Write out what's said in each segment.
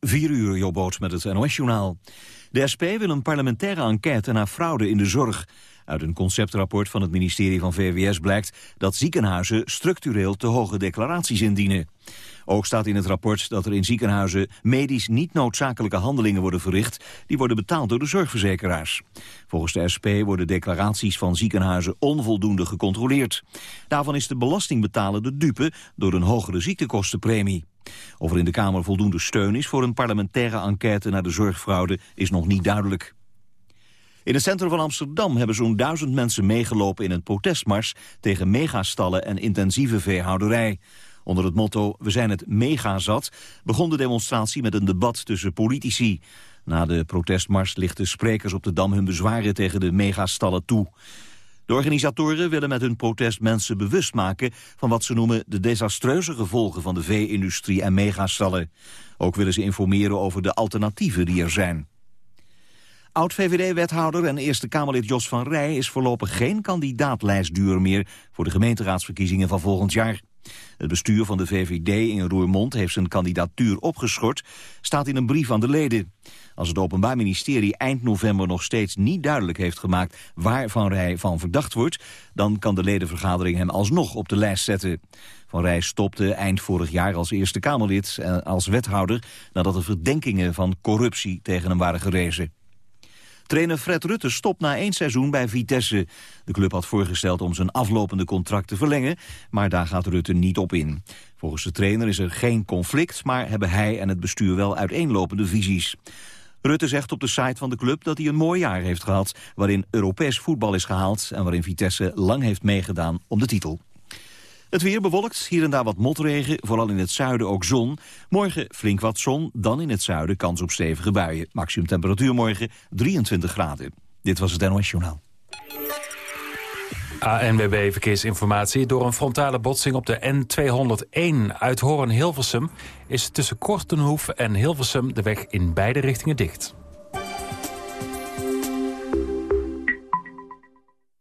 4 uur, Jobboot met het NOS-journaal. De SP wil een parlementaire enquête naar fraude in de zorg. Uit een conceptrapport van het ministerie van VWS blijkt dat ziekenhuizen structureel te hoge declaraties indienen. Ook staat in het rapport dat er in ziekenhuizen medisch niet noodzakelijke handelingen worden verricht, die worden betaald door de zorgverzekeraars. Volgens de SP worden declaraties van ziekenhuizen onvoldoende gecontroleerd. Daarvan is de belastingbetaler de dupe door een hogere ziektekostenpremie. Of er in de Kamer voldoende steun is voor een parlementaire enquête naar de zorgfraude is nog niet duidelijk. In het centrum van Amsterdam hebben zo'n duizend mensen meegelopen in een protestmars tegen megastallen en intensieve veehouderij. Onder het motto We zijn het mega zat begon de demonstratie met een debat tussen politici. Na de protestmars lichten sprekers op de Dam hun bezwaren tegen de megastallen toe. De organisatoren willen met hun protest mensen bewust maken van wat ze noemen de desastreuze gevolgen van de vee-industrie en megastallen. Ook willen ze informeren over de alternatieven die er zijn. Oud-VVD-wethouder en Eerste Kamerlid Jos van Rij is voorlopig geen kandidaatlijstduur meer voor de gemeenteraadsverkiezingen van volgend jaar. Het bestuur van de VVD in Roermond heeft zijn kandidatuur opgeschort, staat in een brief aan de leden. Als het Openbaar Ministerie eind november nog steeds niet duidelijk heeft gemaakt waar Van Rij van verdacht wordt, dan kan de ledenvergadering hem alsnog op de lijst zetten. Van Rij stopte eind vorig jaar als Eerste Kamerlid en als wethouder nadat er verdenkingen van corruptie tegen hem waren gerezen. Trainer Fred Rutte stopt na één seizoen bij Vitesse. De club had voorgesteld om zijn aflopende contract te verlengen, maar daar gaat Rutte niet op in. Volgens de trainer is er geen conflict, maar hebben hij en het bestuur wel uiteenlopende visies. Rutte zegt op de site van de club dat hij een mooi jaar heeft gehad... waarin Europees voetbal is gehaald en waarin Vitesse lang heeft meegedaan om de titel. Het weer bewolkt, hier en daar wat motregen, vooral in het zuiden ook zon. Morgen flink wat zon, dan in het zuiden kans op stevige buien. Maximum temperatuur morgen 23 graden. Dit was het NOS Journaal. ANWB Verkeersinformatie. Door een frontale botsing op de N201 uit Hoorn-Hilversum... is tussen Kortenhoef en Hilversum de weg in beide richtingen dicht.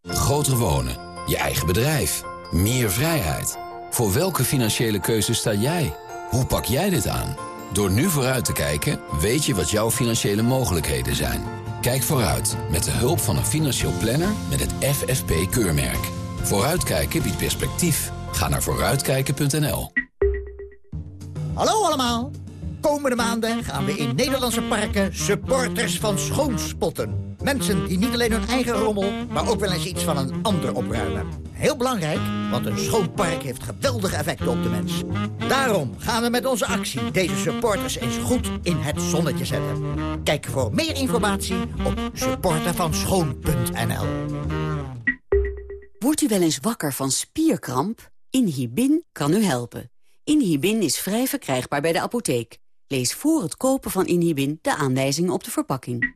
Groter wonen, je eigen bedrijf, meer vrijheid. Voor welke financiële keuze sta jij? Hoe pak jij dit aan? Door nu vooruit te kijken, weet je wat jouw financiële mogelijkheden zijn... Kijk vooruit met de hulp van een financieel planner met het FFP-keurmerk. Vooruitkijken biedt perspectief. Ga naar vooruitkijken.nl. Hallo allemaal! Komende maanden gaan we in Nederlandse parken supporters van schoonspotten. Mensen die niet alleen hun eigen rommel, maar ook wel eens iets van een ander opruimen. Heel belangrijk, want een schoon park heeft geweldige effecten op de mens. Daarom gaan we met onze actie deze supporters eens goed in het zonnetje zetten. Kijk voor meer informatie op supportervanschoon.nl Wordt u wel eens wakker van spierkramp? Inhibin kan u helpen. Inhibin is vrij verkrijgbaar bij de apotheek. Lees voor het kopen van Inhibin de aanwijzingen op de verpakking.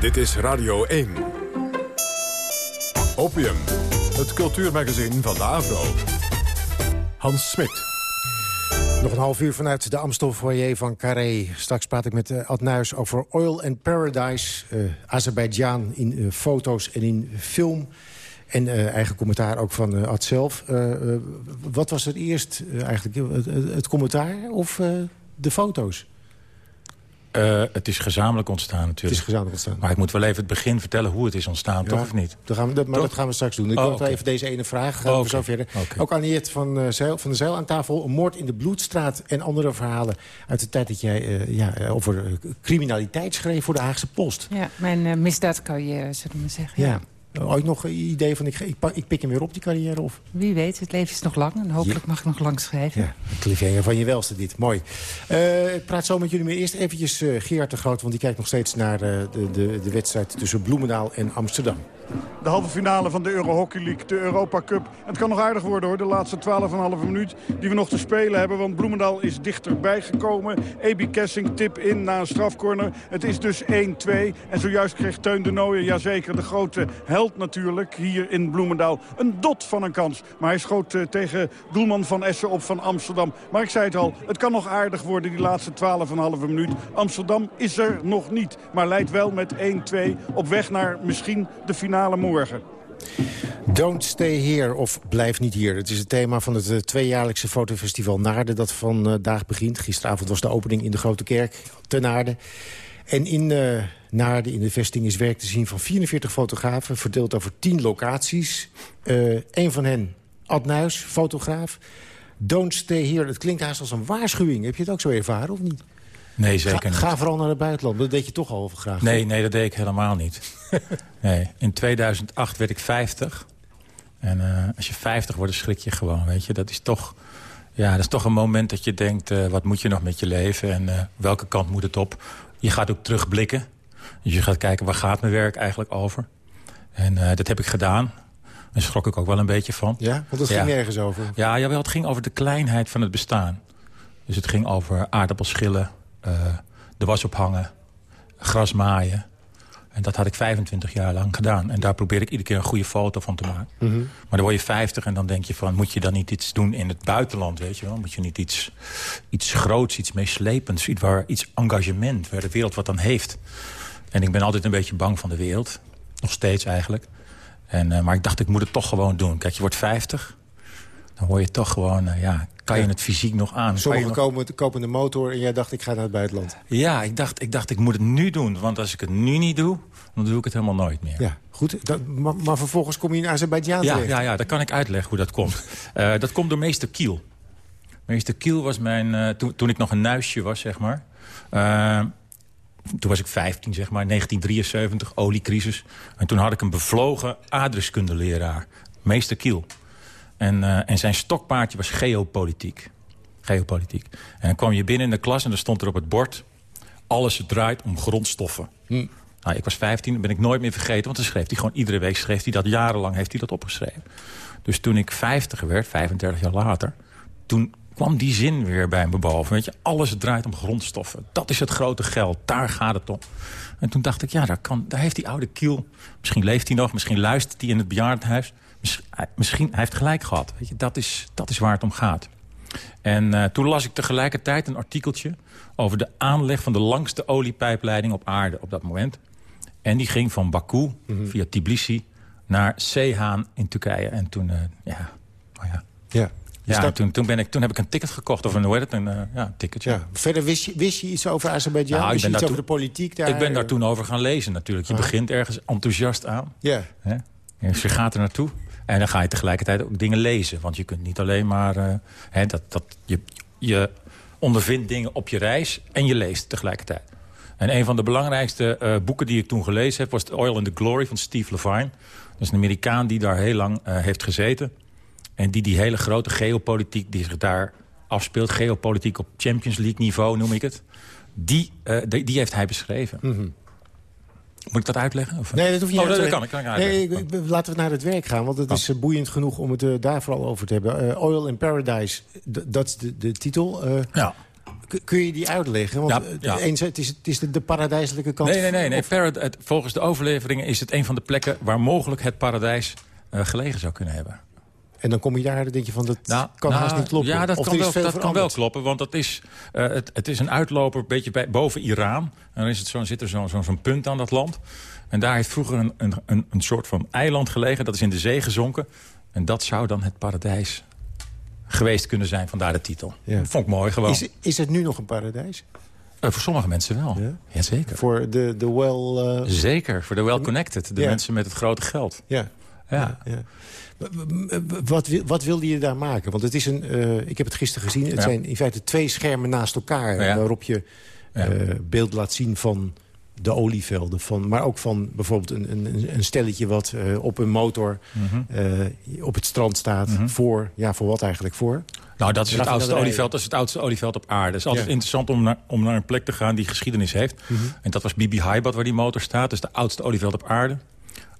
Dit is Radio 1. Opium, het cultuurmagazin van de Avro. Hans Smit. Nog een half uur vanuit de Amstel foyer van Carré. Straks praat ik met uh, Ad Nuis over Oil and Paradise. Uh, Azerbeidzjan in uh, foto's en in film. En eigen commentaar ook van Ad zelf. wat was het eerst eigenlijk? Het commentaar of de foto's? Uh, het is gezamenlijk ontstaan natuurlijk. Het is gezamenlijk ontstaan. Maar ik moet wel even het begin vertellen hoe het is ontstaan, ja, toch of niet? Dan gaan we, dat, maar toch? dat gaan we straks doen. Ik oh, wil okay. even deze ene vraag, gaan oh, we zo verder. Okay. Ook Aniet van, uh, Zeil, van de Zeil aan tafel. Een moord in de Bloedstraat en andere verhalen... uit de tijd dat jij uh, ja, over criminaliteit schreef voor de Haagse Post. Ja, mijn misdaadcarrière, zullen we maar zeggen. ja. ja. Ooit nog een idee van, ik, ik, ik, pik hem weer op, die carrière? Of? Wie weet, het leven is nog lang en hopelijk ja. mag ik nog lang schrijven. Ja, een cliffhanger van je welste dit. Mooi. Uh, ik praat zo met jullie, maar eerst eventjes uh, Gerard de Groot... want die kijkt nog steeds naar uh, de, de, de wedstrijd tussen Bloemendaal en Amsterdam. De halve finale van de Euro Hockey League, de Europa Cup. Het kan nog aardig worden hoor, de laatste 12,5 minuut die we nog te spelen hebben. Want Bloemendaal is dichterbij gekomen. Ebi Kessing tip in na een strafcorner. Het is dus 1-2. En zojuist kreeg Teun de Nooijen, jazeker, de grote held natuurlijk, hier in Bloemendaal. Een dot van een kans. Maar hij schoot uh, tegen doelman van Essen op van Amsterdam. Maar ik zei het al, het kan nog aardig worden die laatste 12,5 minuut. Amsterdam is er nog niet, maar leidt wel met 1-2 op weg naar misschien de finale morgen. Don't stay here of blijf niet hier. Het is het thema van het uh, tweejaarlijkse fotofestival Naarden... dat vandaag begint. Gisteravond was de opening in de Grote Kerk te Naarden. En in uh, Naarden, in de vesting, is werk te zien van 44 fotografen... verdeeld over 10 locaties. Uh, een van hen, Ad Nuis, fotograaf. Don't stay here, het klinkt haast als een waarschuwing. Heb je het ook zo ervaren, of niet? Nee, zeker ga, niet. Ga vooral naar het buitenland. Dat deed je toch al graag. Nee, nee, dat deed ik helemaal niet. nee. In 2008 werd ik 50. En uh, als je 50 wordt, schrik je gewoon, weet je. Dat is toch, ja, dat is toch een moment dat je denkt... Uh, wat moet je nog met je leven en uh, welke kant moet het op? Je gaat ook terugblikken. Dus je gaat kijken, waar gaat mijn werk eigenlijk over? En dat heb ik gedaan. Daar schrok ik ook wel een beetje van. Ja, want het ging nergens over. Ja, jawel, het ging over de kleinheid van het bestaan. Dus het ging over aardappelschillen, de was ophangen, gras maaien. En dat had ik 25 jaar lang gedaan. En daar probeer ik iedere keer een goede foto van te maken. Mm -hmm. Maar dan word je 50 en dan denk je van... moet je dan niet iets doen in het buitenland, weet je wel? Moet je niet iets, iets groots, iets meeslepends, iets, waar, iets engagement... waar de wereld wat aan heeft. En ik ben altijd een beetje bang van de wereld. Nog steeds eigenlijk. En, uh, maar ik dacht, ik moet het toch gewoon doen. Kijk, je wordt 50, dan word je toch gewoon... Uh, ja, kan je het fysiek nog aan? Sommigen nog... komen, kopen een motor en jij dacht, ik ga naar het buitenland. Ja, ik dacht, ik dacht, ik moet het nu doen. Want als ik het nu niet doe, dan doe ik het helemaal nooit meer. Ja, goed. Dat, maar, maar, vervolgens kom je in Azerbeidzjan ja, terecht. Ja, ja, dat kan ik uitleggen hoe dat komt. uh, dat komt door meester Kiel. Meester Kiel was mijn... Uh, toen, toen ik nog een nuisje was, zeg maar... Uh, toen was ik 15, zeg maar, 1973, oliecrisis. En toen had ik een bevlogen aardrijkskundeleraar, meester Kiel. En, uh, en zijn stokpaardje was geopolitiek. Geopolitiek. En dan kwam je binnen in de klas en dan stond er op het bord... alles draait om grondstoffen. Hm. Nou, ik was 15, dat ben ik nooit meer vergeten. Want dan schreef hij gewoon iedere week schreef hij dat. Jarenlang heeft hij dat opgeschreven. Dus toen ik 50 werd, 35 jaar later... toen kwam die zin weer bij me boven. Weet je, alles draait om grondstoffen. Dat is het grote geld, daar gaat het om. En toen dacht ik, ja, daar, kan, daar heeft die oude Kiel... misschien leeft hij nog, misschien luistert hij in het bejaardenhuis... Misschien, hij heeft gelijk gehad. Weet je, dat, is, dat is waar het om gaat. En uh, toen las ik tegelijkertijd een artikeltje... over de aanleg van de langste oliepijpleiding op aarde op dat moment. En die ging van Baku mm -hmm. via Tbilisi naar Seehaan in Turkije. En toen, uh, ja, oh ja. ja. Ja, dat... toen, toen, ben ik, toen heb ik een ticket gekocht, of een, hoe heet het, een uh, ja, ticketje. Ja. Verder wist je, wist je iets over Azerbeidzjan? Nou, wist je iets over de politiek daar? Ik ben daar toen over gaan lezen natuurlijk. Je ah. begint ergens enthousiast aan. Ja. Hè? Dus je gaat er naartoe. En dan ga je tegelijkertijd ook dingen lezen. Want je kunt niet alleen maar... Uh, hè, dat, dat, je, je ondervindt dingen op je reis en je leest tegelijkertijd. En een van de belangrijkste uh, boeken die ik toen gelezen heb... was The Oil and the Glory van Steve Levine. Dat is een Amerikaan die daar heel lang uh, heeft gezeten. En die die hele grote geopolitiek die zich daar afspeelt... geopolitiek op Champions League niveau noem ik het... die, die, die heeft hij beschreven. Mm. Moet ik dat uitleggen? Of? Nee, dat hoef je oh, niet dat uit te kan ik. Kan ik nee, laten we naar het werk gaan, want het is uh, boeiend genoeg om het uh, daar vooral over te hebben. Uh, Oil in Paradise, dat is de, de titel. ja. Kun je die uitleggen? Want ja, ja. Eens, het is, het is de, de paradijselijke kant. Nee, nee, nee. nee. Parad het, volgens de overleveringen is het een van de plekken... waar mogelijk het paradijs gelegen zou kunnen hebben. En dan kom je daar en denk je van, dat nou, kan nou, haast niet kloppen. Ja, dat, of kan, wel, dat kan wel kloppen. Want dat is, uh, het, het is een uitloper een beetje bij, boven Iran. En dan is het zo, zit er zo'n zo, zo punt aan dat land. En daar heeft vroeger een, een, een, een soort van eiland gelegen. Dat is in de zee gezonken. En dat zou dan het paradijs geweest kunnen zijn. Vandaar de titel. Ja. Dat vond ik mooi gewoon. Is, is het nu nog een paradijs? Uh, voor sommige mensen wel. Ja? Jazeker. Voor de, de well... Uh... Zeker, voor de well-connected. De ja. mensen met het grote geld. Ja. Ja. ja. Wat, wat wilde je daar maken? Want het is een, uh, ik heb het gisteren gezien. Het ja. zijn in feite twee schermen naast elkaar. Ja. Waarop je uh, beeld laat zien van de olievelden. Van, maar ook van bijvoorbeeld een, een, een stelletje wat uh, op een motor mm -hmm. op het strand staat. Mm -hmm. voor, ja, voor wat eigenlijk voor? Nou, dat is het oudste olieveld. Dat is het oudste olieveld op aarde. Het is altijd interessant om naar, om naar een plek te gaan die geschiedenis heeft. Mhm. En dat was Bibi Haibat waar die motor staat. Dat is de oudste olieveld op aarde.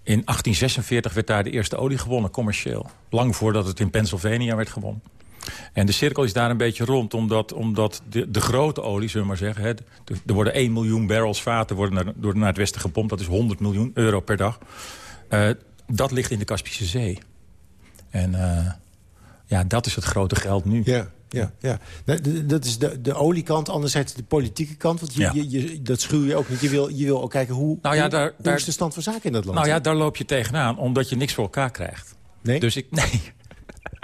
In 1846 werd daar de eerste olie gewonnen, commercieel. Lang voordat het in Pennsylvania werd gewonnen. En de cirkel is daar een beetje rond, omdat, omdat de, de grote olie, zullen we maar zeggen... Hè, er worden 1 miljoen barrels vaten worden naar, door, naar het westen gepompt. Dat is 100 miljoen euro per dag. Eh, dat ligt in de Kaspische Zee. En eh, ja, dat is het grote geld nu. Ja, ja, ja. Dat is de, de oliekant, anderzijds de politieke kant. Want je, Ja. je, je- dat schuw je ook niet. Je wil, je wil ook kijken hoe, Nou ja, hoe, daar- hoe daar- is de stand van zaken in dat land. Nou ja, daar loop je tegenaan, omdat je niks voor elkaar krijgt. Nee? Dus ik, nee.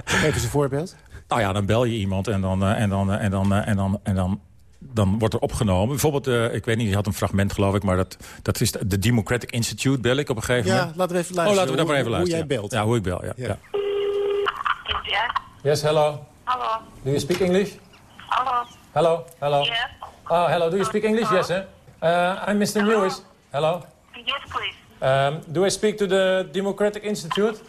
Geef eens een voorbeeld. Nou ja, dan bel je iemand en dan, eh, en dan, eh, en dan, eh, en dan, en dan, dan wordt er opgenomen. Bijvoorbeeld, eh, ik weet niet, je had een fragment geloof ik... maar dat, dat is de Democratic Institute, bel ik op een gegeven Ja, moment. laten we even Oh, luisteren. laten we daar maar even hoe, luisteren. Hoe jij belt. Ja, hoe ik bel, ja. Ja. ja. Ja, Yes, hello. Hallo. Do you speak English? Hallo. Hello, hello. Yes. Oh, hello, do you speak English? Yes, hè? Uh, I'm Mr. Lewis. Hello. Yes, please. Um, do I speak to the Democratic Institute?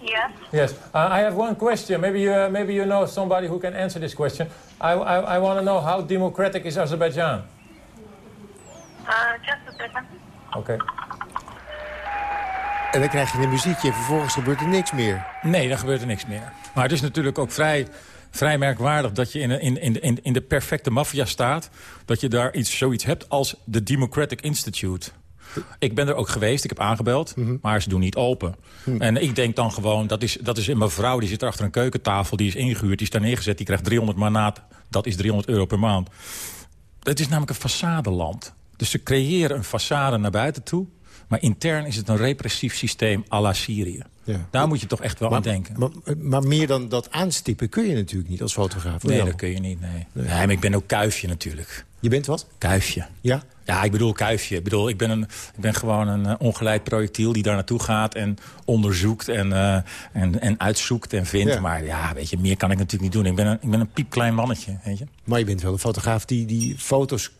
Yes. Yes. Uh, I have one question. Maybe you, uh, maybe you know somebody who can answer this question. I, I, I want to know how democratic is Azerbaijan? Uh, just a second. Okay. En dan krijg je een muziekje en vervolgens gebeurt er niks meer. Nee, dan gebeurt er niks meer. Maar het is natuurlijk ook vrij, vrij merkwaardig dat je in, in, in, in, de perfecte maffia staat... dat je daar iets, zoiets hebt als de Democratic Institute. Ik ben er ook geweest, ik heb aangebeld, maar ze doen niet open. En ik denk dan gewoon, dat is, dat is een mevrouw... die zit er achter een keukentafel, die is ingehuurd, die is daar neergezet... die krijgt 300 manaat, dat is 300 euro per maand. Het is namelijk een façadeland. Dus ze creëren een façade naar buiten toe... maar intern is het een repressief systeem à la Syrië. Ja. Daar moet je toch echt wel aan denken. Maar, maar meer dan dat aanstippen kun je natuurlijk niet als fotograaf. Nee, dat kun je niet, nee. nee. maar ik ben ook kuifje natuurlijk. Je bent wat? Kuifje. Ja? Ja, ik bedoel kuifje. Ik bedoel, ik ben, een, ik ben gewoon een eh, ongeleid projectiel die daar naartoe gaat... en onderzoekt en, eh, en, en uitzoekt en vindt. Ja. Maar ja, weet je, meer kan ik natuurlijk niet doen. Ik ben een, ik ben een piepklein mannetje, weet je. Maar je bent wel een fotograaf die, die foto's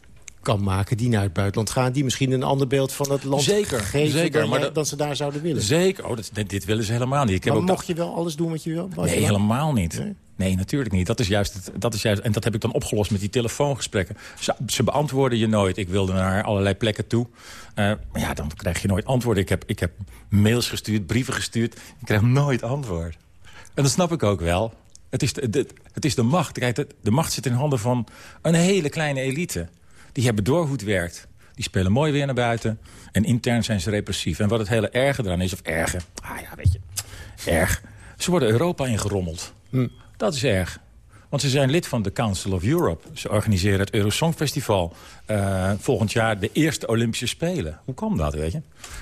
kan maken... die naar het buitenland gaan... die misschien een ander beeld van het land Zeker, geven... zeker, dan, maar dat- dan ze daar zouden willen. Zeker. Oh, dat, dit, willen ze helemaal niet. Ik heb maar ook mocht je wel alles doen wat je wil? Wat Nee, helemaal niet. Nee? Nee? natuurlijk niet. Dat is, juist het, dat is juist, en dat heb ik dan opgelost met die telefoongesprekken. Ze, ze beantwoorden je nooit. Ik wilde naar allerlei plekken toe. Eh, maar ja, dan krijg je nooit antwoord. Ik heb, ik heb mails gestuurd, brieven gestuurd. Ik krijg nooit antwoord. En dat snap ik ook wel. Het is de, de- het is de macht. Kijk, de, de macht zit in handen van een hele kleine elite. Die hebben door hoe het werkt. Die spelen mooi weer naar buiten. En intern zijn ze repressief. En wat het hele erge eraan is, of erge... Ah ja, weet je, erg. Ze worden Europa ingerommeld. Dat is erg. Want ze zijn lid van de Council of Europe. Ze organiseren het Eurosongfestival. eh volgend jaar de eerste Olympische Spelen. Hoe kwam dat, weet je?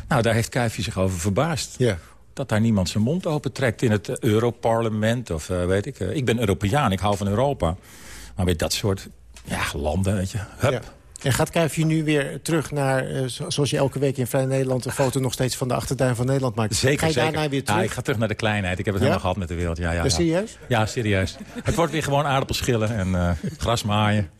Nou, daar heeft Kuifje zich over verbaasd. Ja. Dat daar niemand zijn mond open trekt in het Europarlement. Of eh, weet ik. eh, ik ben Europeaan, ik hou van Europa. Maar bij dat soort ja, landen, weet je. Hup. En gaat Kuifje nu weer terug naar, eh, zo- zoals je elke week in Vrij Nederland... een foto nog steeds van de achtertuin van Nederland maakt? Zeker, Ga je zeker. daarna weer Ja, terug? ik ga terug naar de kleinheid. Ik heb het Ja? helemaal gehad met de wereld. Ja, ja, serieus? Ja, serieus. het wordt weer gewoon aardappelschillen en eh gras maaien.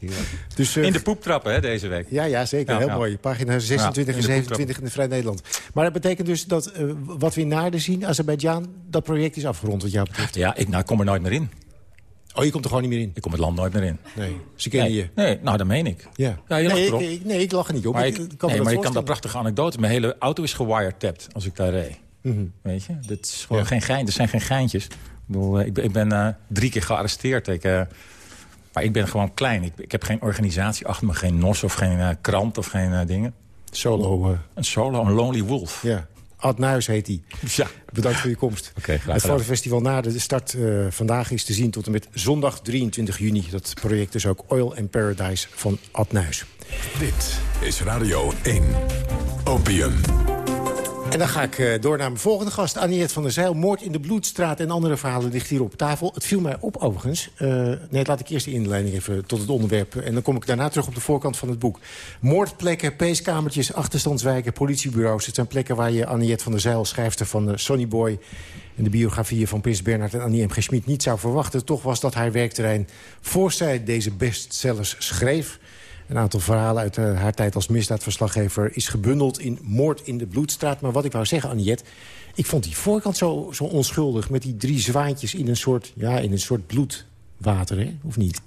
Dus, eh, In de poeptrappen, hè, deze week. Ja, ja, zeker. Heel mooi. Pagina 26 Ja, en in de 27 in de Vrij Nederland. Maar dat betekent dus dat wat we in Naarden zien, Azerbeidzjan... dat project is afgerond wat jou betreft. Ja, ik, nou, ik kom er nooit meer in. Oh, je komt er gewoon niet meer in? Ik kom het land nooit meer in. Nee, ze kennen Nee, je. nee nou, dat meen ik. Ja. Ja, je lacht nee, erop. ik, nee, ik lach er niet op. Maar ik, ik, kan nee, dat maar ik kan daar prachtige anekdotes. Mijn hele auto is gewiretapt als ik daar reed. Mhm. Weet je? Dat is gewoon Ja. geen gein. Dat zijn geen geintjes. Ik, bedoel, eh, ik ben, ik ben eh, drie keer gearresteerd. Ik, eh, maar ik ben gewoon klein. Ik, ik heb geen organisatie achter me. Geen NOS of geen krant of geen eh, dingen. Solo, Een solo, een lonely wolf. ja. Ad Nuis heet hij. Ja. Bedankt voor je komst. Oké, het gedaan. fotofestival Naarden, de start eh, vandaag is te zien tot en met zondag 23 juni. Dat project is ook Oil and Paradise van Ad Nuis. Dit is Radio 1. Opium. En dan ga ik eh, door naar mijn volgende gast, Aniette van der Zeil. Moord in de Bloedstraat en andere verhalen ligt hier op tafel. Het viel mij op overigens. Eh, nee, laat ik eerst de inleiding even tot het onderwerp. En dan kom ik daarna terug op de voorkant van het boek. Moordplekken, peeskamertjes, achterstandswijken, politiebureaus. Het zijn plekken waar je Aniette van der Zeil, schrijfster van uh, Sonny Boy... en de biografieën van Prins Bernhard en Annie M. G. Schmid niet zou verwachten. Toch was dat haar werkterrein voor zij deze bestsellers schreef... Een aantal verhalen uit eh, haar tijd als misdaadverslaggever... is gebundeld in Moord in de Bloedstraat. Maar wat ik wou zeggen, Aniette... ik vond die voorkant zo, zo onschuldig... met die drie zwaantjes in een soort, ja, in een soort bloed, water, hè? Of niet?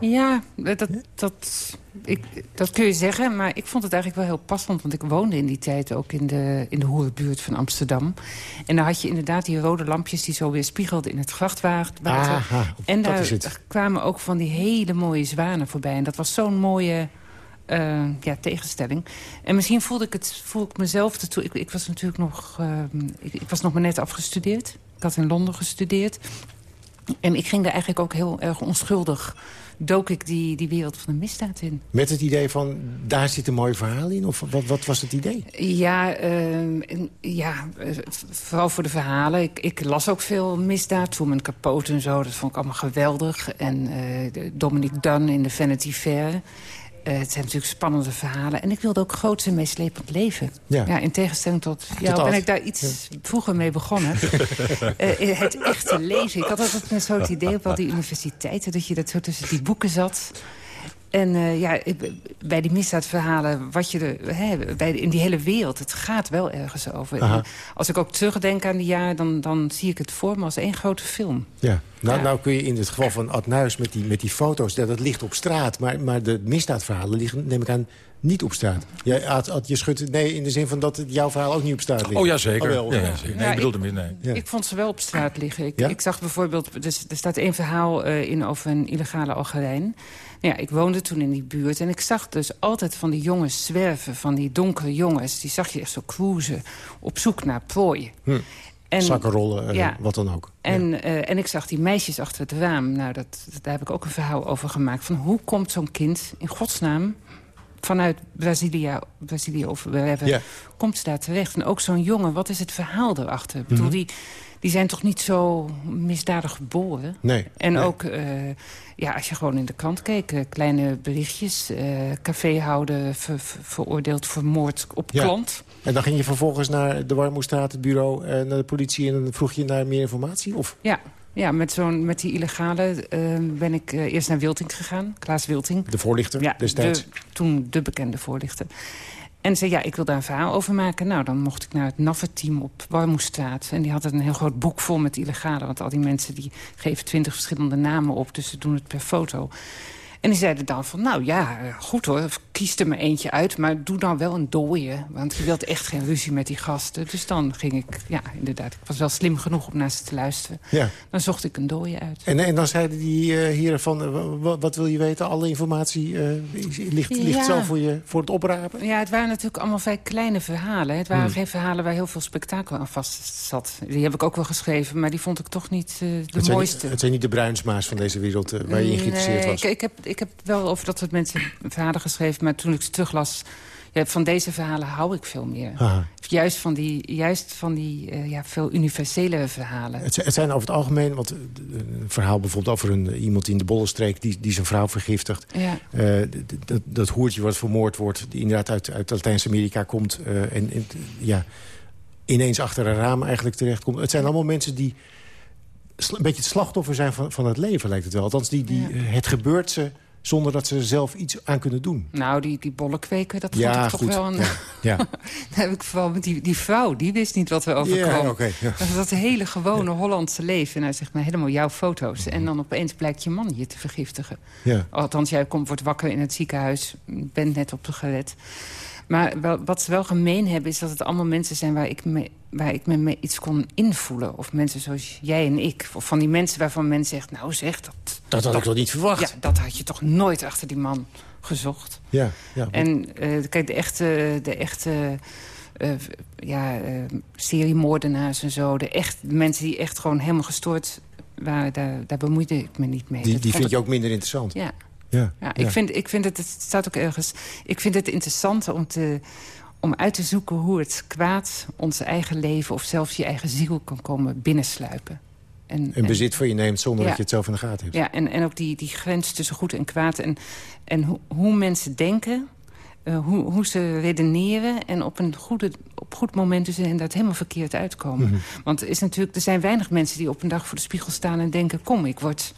Ja, dat, dat, ik, dat kun je zeggen. Maar ik vond het eigenlijk wel heel passend. Want ik woonde in die tijd ook in de, in de hoerenbuurt van Amsterdam. En daar had je inderdaad die rode lampjes... die zo weer spiegelden in het grachtwater. Aha, en dat daar kwamen ook van die hele mooie zwanen voorbij. En dat was zo'n mooie... eh, ja, tegenstelling. En misschien voelde ik, het, voelde ik mezelf... ertoe- Ik, ik was natuurlijk nog... eh, ik, ik was nog maar net afgestudeerd. Ik had in Londen gestudeerd. En ik ging daar eigenlijk ook heel erg onschuldig... dook ik die, die wereld van de misdaad in. Met het idee van, daar zit een mooi verhaal in? Of wat, wat was het idee? Ja, ehm, ja eh, vooral voor de verhalen. Ik, ik las ook veel misdaad, Truman Capote en zo. Dat vond ik allemaal geweldig. En de- Dominic Dunn in de Vanity Fair. Eh, het zijn natuurlijk spannende verhalen. En ik wilde ook groots en meeslepend leven. Ja. in tegenstelling tot jou ben ik daar iets vroeger mee begonnen. Eh, het echte leven. Ik had altijd net zo het idee op al die universiteiten... dat je dat zo tussen die boeken zat... En eh, ja, bij die misdaadverhalen, wat je er, hè, bij, in die hele wereld, het gaat wel ergens over. Aha. Als ik ook terugdenk aan die jaar, dan, dan zie ik het voor me als één grote film. Ja. Nou, Ja. nou kun je in het geval van Ad Nuis met die, met die foto's... Dat, dat ligt op straat, maar, maar de misdaadverhalen liggen, neem ik aan, niet op straat. Jij, Ad, Ad, je schudt nee in de zin van dat jouw verhaal ook niet op straat ligt. Oh ja, zeker. Oh, wel. ja, ja, zeker. Nee, Ja, ik bedoelde meer, nee. Ja. Ik vond ze wel op straat liggen. Ik, Ja? ik zag bijvoorbeeld, dus, er staat één verhaal eh, in over een illegale algerijn. Ja, ik woonde toen in die buurt en ik zag dus altijd van die jongens zwerven, van die donkere jongens. Die zag je echt zo cruisen, op zoek naar prooi. Hm. En, Zakkenrollen, ja. wat dan ook. En, eh, en ik zag die meisjes achter het raam. Nou, dat, daar heb ik ook een verhaal over gemaakt. Van hoe komt zo'n kind in godsnaam vanuit Brazilië, Brazilië of wherever, Ja. komt ze daar terecht? En ook zo'n jongen, wat is het verhaal erachter? Ik bedoel, Mhm. die, die zijn toch niet zo misdadig geboren? Nee. En nee. ook, eh, ja, als je gewoon in de krant keek, eh, kleine berichtjes. eh caféhouder ver, ver- veroordeeld voor moord op Ja. klant. En dan ging je vervolgens naar de Warmoestraat, het bureau, eh, naar de politie... en dan vroeg je naar meer informatie? Of? Ja, ja met, zo'n, met die illegale ben ik eerst naar Wilting gegaan. Klaas Wilting. De voorlichter Ja, destijds? de- toen de bekende voorlichter. En zei, ja, ik wil daar een verhaal over maken. Nou, dan mocht ik naar het NAVE-team op Warmoestraat. En die hadden een heel groot boek vol met illegale. Want al die mensen die geven twintig verschillende namen op. Dus ze doen het per foto. En die zeiden dan van, nou ja, eh, goed hoor, kies er maar eentje uit... maar doe dan wel een dooie, want je wilt echt geen ruzie met die gasten. Dus dan ging ik, ja, inderdaad, ik was wel slim genoeg om naar ze te luisteren. Ja. Dan zocht ik een dooie uit. En, en dan zeiden die eh heren van, eh, wa- wa- wat wil je weten? Alle informatie eh, ligt, ligt Ja. zo voor, je, voor het oprapen? Ja, het waren natuurlijk allemaal vrij kleine verhalen. Het waren Hmm. geen verhalen waar heel veel spektakel aan vast zat. Die heb ik ook wel geschreven, maar die vond ik toch niet eh, de het, mooiste. het zijn niet de bruinsma's van deze wereld eh, waar je in geïnteresseerd Nee, was. Ik, ik, heb, ik heb wel over dat soort mensen verhalen geschreven... maar toen ik ze teruglas... Ja, van deze verhalen hou ik veel meer. Aha. Juist van die, juist van die eh, ja, veel universele verhalen. Het, zijn- het zijn over het algemeen, want eh, een verhaal bijvoorbeeld over een, iemand in de Bollenstreek die, die zijn vrouw vergiftigt. Ja. Eh, dat, dat hoertje wat vermoord wordt, die inderdaad uit, uit Latijns-Amerika komt en, en ja, ineens achter een raam eigenlijk terechtkomt. Het zijn allemaal mensen die een beetje het slachtoffer zijn van, van het leven, lijkt het wel. Althans, die, die, Ja. het gebeurt ze zonder dat ze er zelf iets aan kunnen doen. Nou, die, die bollenkweken, dat vond ik toch goed. wel een... Ja, ja. Daar heb ik vooral met die, die vrouw, die wist niet wat er overkwam. Ja. Dat dat hele gewone Hollandse leven. En hij zegt maar helemaal jouw foto's. En dan opeens blijkt je man je te vergiftigen. Ja. Althans, jij komt, wordt wakker in het ziekenhuis. Bent net op de gered. Maar wel, wat ze wel gemeen hebben, is dat het allemaal mensen zijn... waar ik me, waar ik me mee iets kon invoelen. Of mensen zoals jij en ik. Of van die mensen waarvan men zegt, nou zeg, dat... Dat had ik toch niet verwacht? Ja, dat had je toch nooit achter die man gezocht. Ja, ja. En eh, kijk, de echte, de echte eh, ja, eh, seriemoordenaars en zo... De, echt, de mensen die echt gewoon helemaal gestoord waren... daar, daar bemoeide ik me niet mee. die Dat die vind je ik- ook minder interessant. Ja. Ja, Ja, ik, Vind, ik vind het, het staat ook ergens... Ik vind het interessant om, te, om uit te zoeken hoe het kwaad... ons eigen leven of zelfs je eigen ziel kan komen binnensluipen. En, Een en- bezit voor je neemt zonder Ja. dat je het zelf in de gaten hebt. ja, en, en ook die, die grens tussen goed en kwaad. En, en hoe, hoe mensen denken, eh, hoe, hoe ze redeneren... en op een goede, op goed moment dus inderdaad helemaal verkeerd uitkomen. Mhm. Want er, is natuurlijk, er zijn weinig mensen die op een dag voor de spiegel staan... en denken, kom, ik word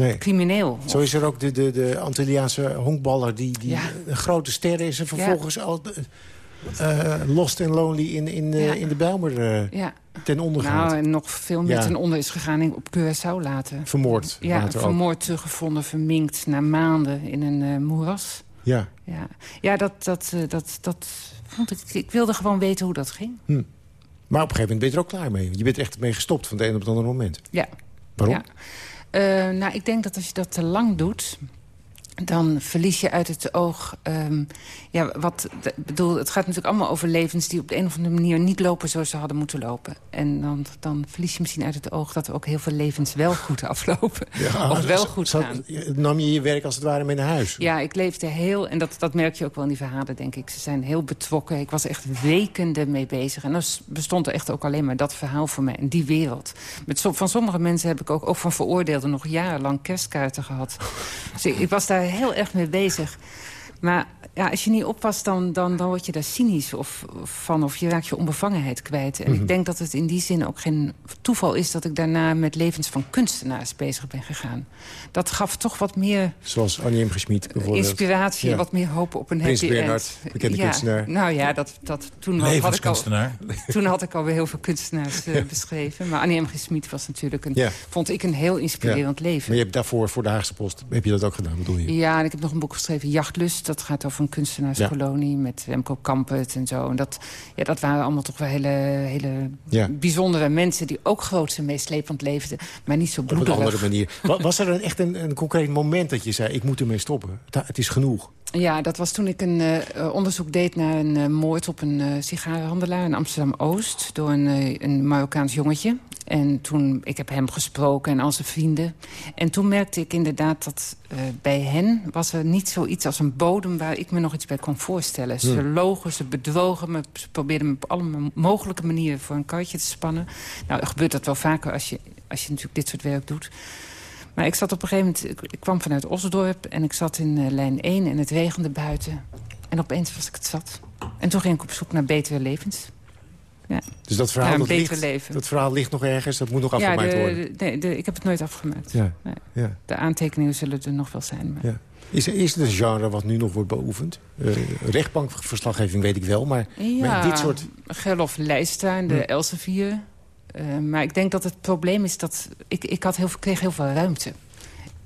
Nee. crimineel. Zo is er ook de, de, de Antilliaanse honkballer die, die Ja. een grote ster is... en vervolgens al, eh, Lost and Lonely in, in, eh, Ja. in de Bijlmer eh, Ja. ten onder Nou, gaat. en nog veel meer ten onder is gegaan in, op Curaçao laten. Vermoord Ja, later ook. vermoord teruggevonden, verminkt na maanden in een moeras. Ja. Ja, ja dat, dat, dat, dat vond ik... Ik wilde gewoon weten hoe dat ging. Hm. Maar op een gegeven moment ben je er ook klaar mee. Je bent er echt mee gestopt van het een op het andere moment. Ja. Waarom? Ja. Eh, nou, ik denk dat als je dat te lang doet... dan verlies je uit het oog... ehm, ja, wat, bedoel, het gaat natuurlijk allemaal over levens... die op de een of andere manier niet lopen zoals ze hadden moeten lopen. En dan, dan verlies je misschien uit het oog... dat er ook heel veel levens wel goed aflopen. of wel goed gaan. Nam je je werk als het ware mee naar huis? Ja, ik leefde heel... En dat, dat merk je ook wel in die verhalen, denk ik. Ze zijn heel betrokken. Ik was echt weken ermee bezig. En dan bestond er echt ook alleen maar dat verhaal voor mij. En die wereld. Met, van sommige mensen heb ik ook, ook van veroordeelden... nog jarenlang kerstkaarten gehad. Dus ik, ik was daar heel erg mee bezig. Maar ja, als je niet oppast, dan, dan, dan word je daar cynisch of, van. Of je raakt je onbevangenheid kwijt. En Mhm. ik denk dat het in die zin ook geen toeval is... dat ik daarna met levens van kunstenaars bezig ben gegaan. Dat gaf toch wat meer Zoals Annie M. Gesmied bijvoorbeeld. inspiratie en Ja. wat meer hoop op een Prins happy Bernhard, end. bekende ja, kunstenaar. Nou ja, dat, dat, toen, had ik al, toen had ik alweer heel veel kunstenaars eh, beschreven. Maar Annie M. G. Smit was natuurlijk een, Ja. vond ik een heel inspirerend Maar leven. je hebt daarvoor, voor de Haagse Post, heb je dat ook gedaan, bedoel je? Ja, en ik heb nog een boek geschreven, Jachtlust. Dat gaat over een kunstenaarskolonie met Remco Kampert en zo. En dat, ja, dat waren allemaal toch wel hele, hele Ja. bijzondere mensen... die ook groots en meeslepend leefden, maar niet zo Op een andere manier. Wa- Was er een, echt een, een concreet moment dat je zei... ik moet ermee stoppen? Het, is genoeg. Ja, dat was toen ik een eh, onderzoek deed naar een eh, moord op een eh sigarenhandelaar in Amsterdam-Oost... door een, een Marokkaans jongetje. En toen, ik heb hem gesproken en al zijn vrienden. En toen merkte ik inderdaad dat eh, bij hen was er niet zoiets als een bodem... waar ik me nog iets bij kon voorstellen. Ze Hmm. logen, ze bedrogen me, ze probeerden me op alle mogelijke manieren voor een karretje te spannen. Nou, gebeurt dat wel vaker als je, als je natuurlijk dit soort werk doet. Maar ik zat op een gegeven moment... Ik, ik kwam vanuit Osdorp en ik zat in eh, lijn 1 en het regende buiten. En opeens was ik het zat. En toen ging ik op zoek naar betere levens. Ja. Dus dat verhaal, dat, ligt, dat verhaal ligt nog ergens, dat moet nog afgemaakt de, worden. de- ik heb het nooit afgemaakt. Ja, Nee. ja. De aantekeningen zullen er nog wel zijn. Maar... Ja. Is, er- is het een genre wat nu nog wordt beoefend? Uh, rechtbankverslaggeving weet ik wel, maar met dit soort... Gerlof de Hm. Elsevier. Eh, maar ik denk dat het probleem is dat... Ik, ik had heel, kreeg heel veel ruimte.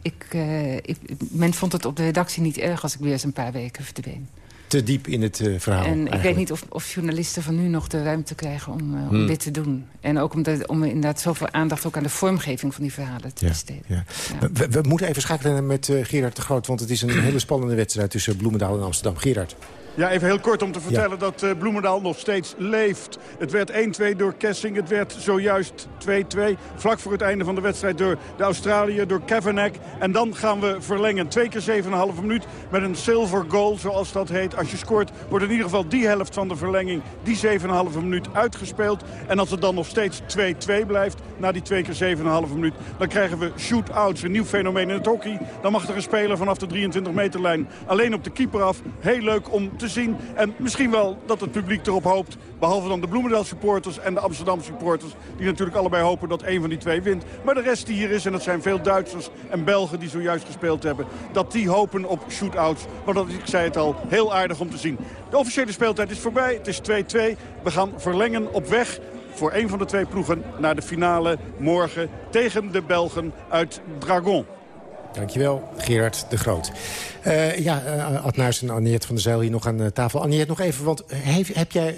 Ik, eh, ik, men vond het op de redactie niet erg als ik weer eens een paar weken verdween. Te diep in het uh, verhaal. En ik weet niet of, of journalisten van nu nog de ruimte krijgen om, uh, om Hmm. dit te doen. En ook om, de, om inderdaad zoveel aandacht ook aan de vormgeving van die verhalen te besteden. ja. We, we moeten even schakelen met uh, Gerard de Groot... want het is een hele spannende wedstrijd tussen Bloemendaal en Amsterdam. Gerard. Ja, even heel kort om te vertellen dat uh, Bloemendaal nog steeds leeft. Het werd 1-2 door Kessing. Het werd zojuist 2-2. Vlak voor het einde van de wedstrijd door de Australiër, door Kavanagh. En dan gaan we verlengen. Twee keer 7,5 minuut met een silver goal, zoals dat heet. Als je scoort, wordt in ieder geval die helft van de verlenging, die 7,5 minuut uitgespeeld. En als het dan nog steeds 2-2 blijft, na die twee keer 7,5 minuut... dan krijgen we shootouts, een nieuw fenomeen in het hockey. Dan mag er een speler vanaf de 23 meterlijn alleen op de keeper af. Heel leuk om te zien. En misschien wel dat het publiek erop hoopt. Behalve dan de Bloemendaal supporters en de Amsterdam supporters. Die natuurlijk allebei hopen dat een van die twee wint. Maar de rest die hier is, en dat zijn veel Duitsers en Belgen die zojuist gespeeld hebben. Dat die hopen op shootouts. Want dat ik zei het al, heel aardig om te zien. De officiële speeltijd is voorbij. Het is 2-2. We gaan verlengen op weg voor een van de twee ploegen naar de finale morgen tegen de Belgen uit Dragon. Dankjewel, Gerard de Groot. Uh, ja, uh, Ad Nuis en van der Zijl hier nog aan uh, tafel. Aniette, nog even, want heb, heb, jij,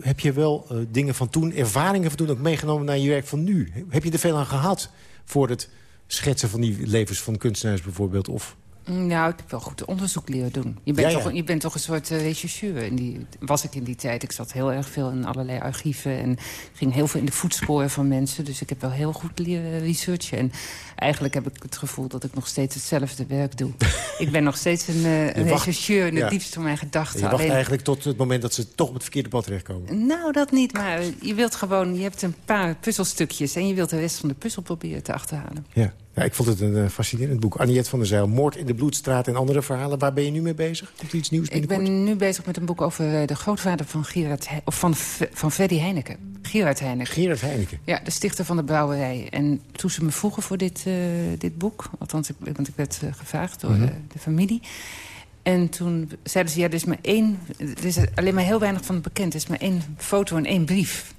heb je wel dingen van toen, ervaringen van toen ook meegenomen naar je werk van nu? Heb je er veel aan gehad voor het schetsen van die levens van kunstenaars bijvoorbeeld? Of... Nou, ik heb wel goed onderzoek leren doen. Je bent, Ja, ja. Toch, je bent toch een soort uh, rechercheur. In die, was ik in die tijd. Ik zat heel erg veel in allerlei archieven. En ging heel veel in de voetsporen van mensen. Dus ik heb wel heel goed leren researchen. En eigenlijk heb ik het gevoel dat ik nog steeds hetzelfde werk doe. ik ben nog steeds een, uh, een wacht- rechercheur in het ja. diepste van mijn gedachten. Je wacht Alleen- eigenlijk tot het moment dat ze toch op het verkeerde pad terechtkomen. Nou, dat niet. Maar je wilt gewoon... Je hebt een paar puzzelstukjes... en je wilt de rest van de puzzel proberen te achterhalen. Ja. ja, ik vond het een eh, fascinerend boek. Aniette van der Zijl, Moord in de Bloedstraat en andere verhalen. Waar ben je nu mee bezig? Komt er iets nieuws Ik binnenkort? ben nu bezig met een boek over eh, de grootvader van Gerard... He- of van, van Freddy Heineken. Gerard Heineken. Gerard Heineken. Ja, de stichter van de brouwerij. En toen ze me vroegen voor dit, eh, dit boek... althans, ik, want ik werd eh, gevraagd door Mhm. eh, de familie... En toen zeiden ze, ja, er is maar één... er is alleen maar heel weinig van bekend. Er is maar één foto en één brief.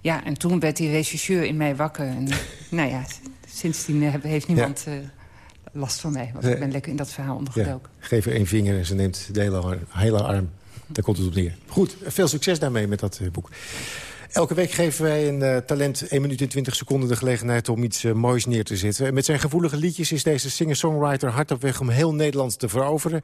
Ja, en toen werd die regisseur in mij wakker. En nou ja, sindsdien heeft niemand uh, last van mij. Want ik ben lekker in dat verhaal ondergedoken. Ja, geef er één vinger en ze neemt de hele, hele arm. Daar komt het op neer. Goed, veel succes daarmee met dat boek. Elke week geven wij een uh, talent 1 minuut en 20 seconden de gelegenheid om iets uh, moois neer te zetten. Met zijn gevoelige liedjes is deze singer-songwriter hard op weg om heel Nederland te veroveren.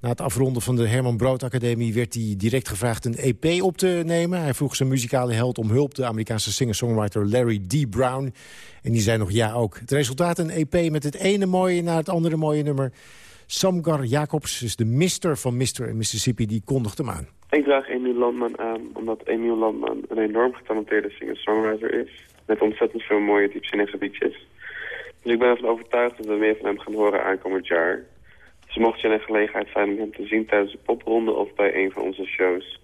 Na het afronden van de Herman Brood Academie werd hij direct gevraagd een EP op te nemen. Hij vroeg zijn muzikale held om hulp, de Amerikaanse singer-songwriter Larry D. Brown. En die zei nog ja ook. Het resultaat een EP met het ene mooie naar het andere mooie nummer. Samgar Jacobs is de mister van Mr. Mississippi, die kondigt hem aan. Ik draag Emiel Landman aan, omdat Emiel Landman een enorm getalenteerde singer-songwriter is. Met ontzettend veel mooie diepzinnige liedjes. Dus ik ben ervan overtuigd dat we meer van hem gaan horen aankomend jaar. Dus mocht je een gelegenheid zijn om hem te zien tijdens de popronde of bij een van onze shows...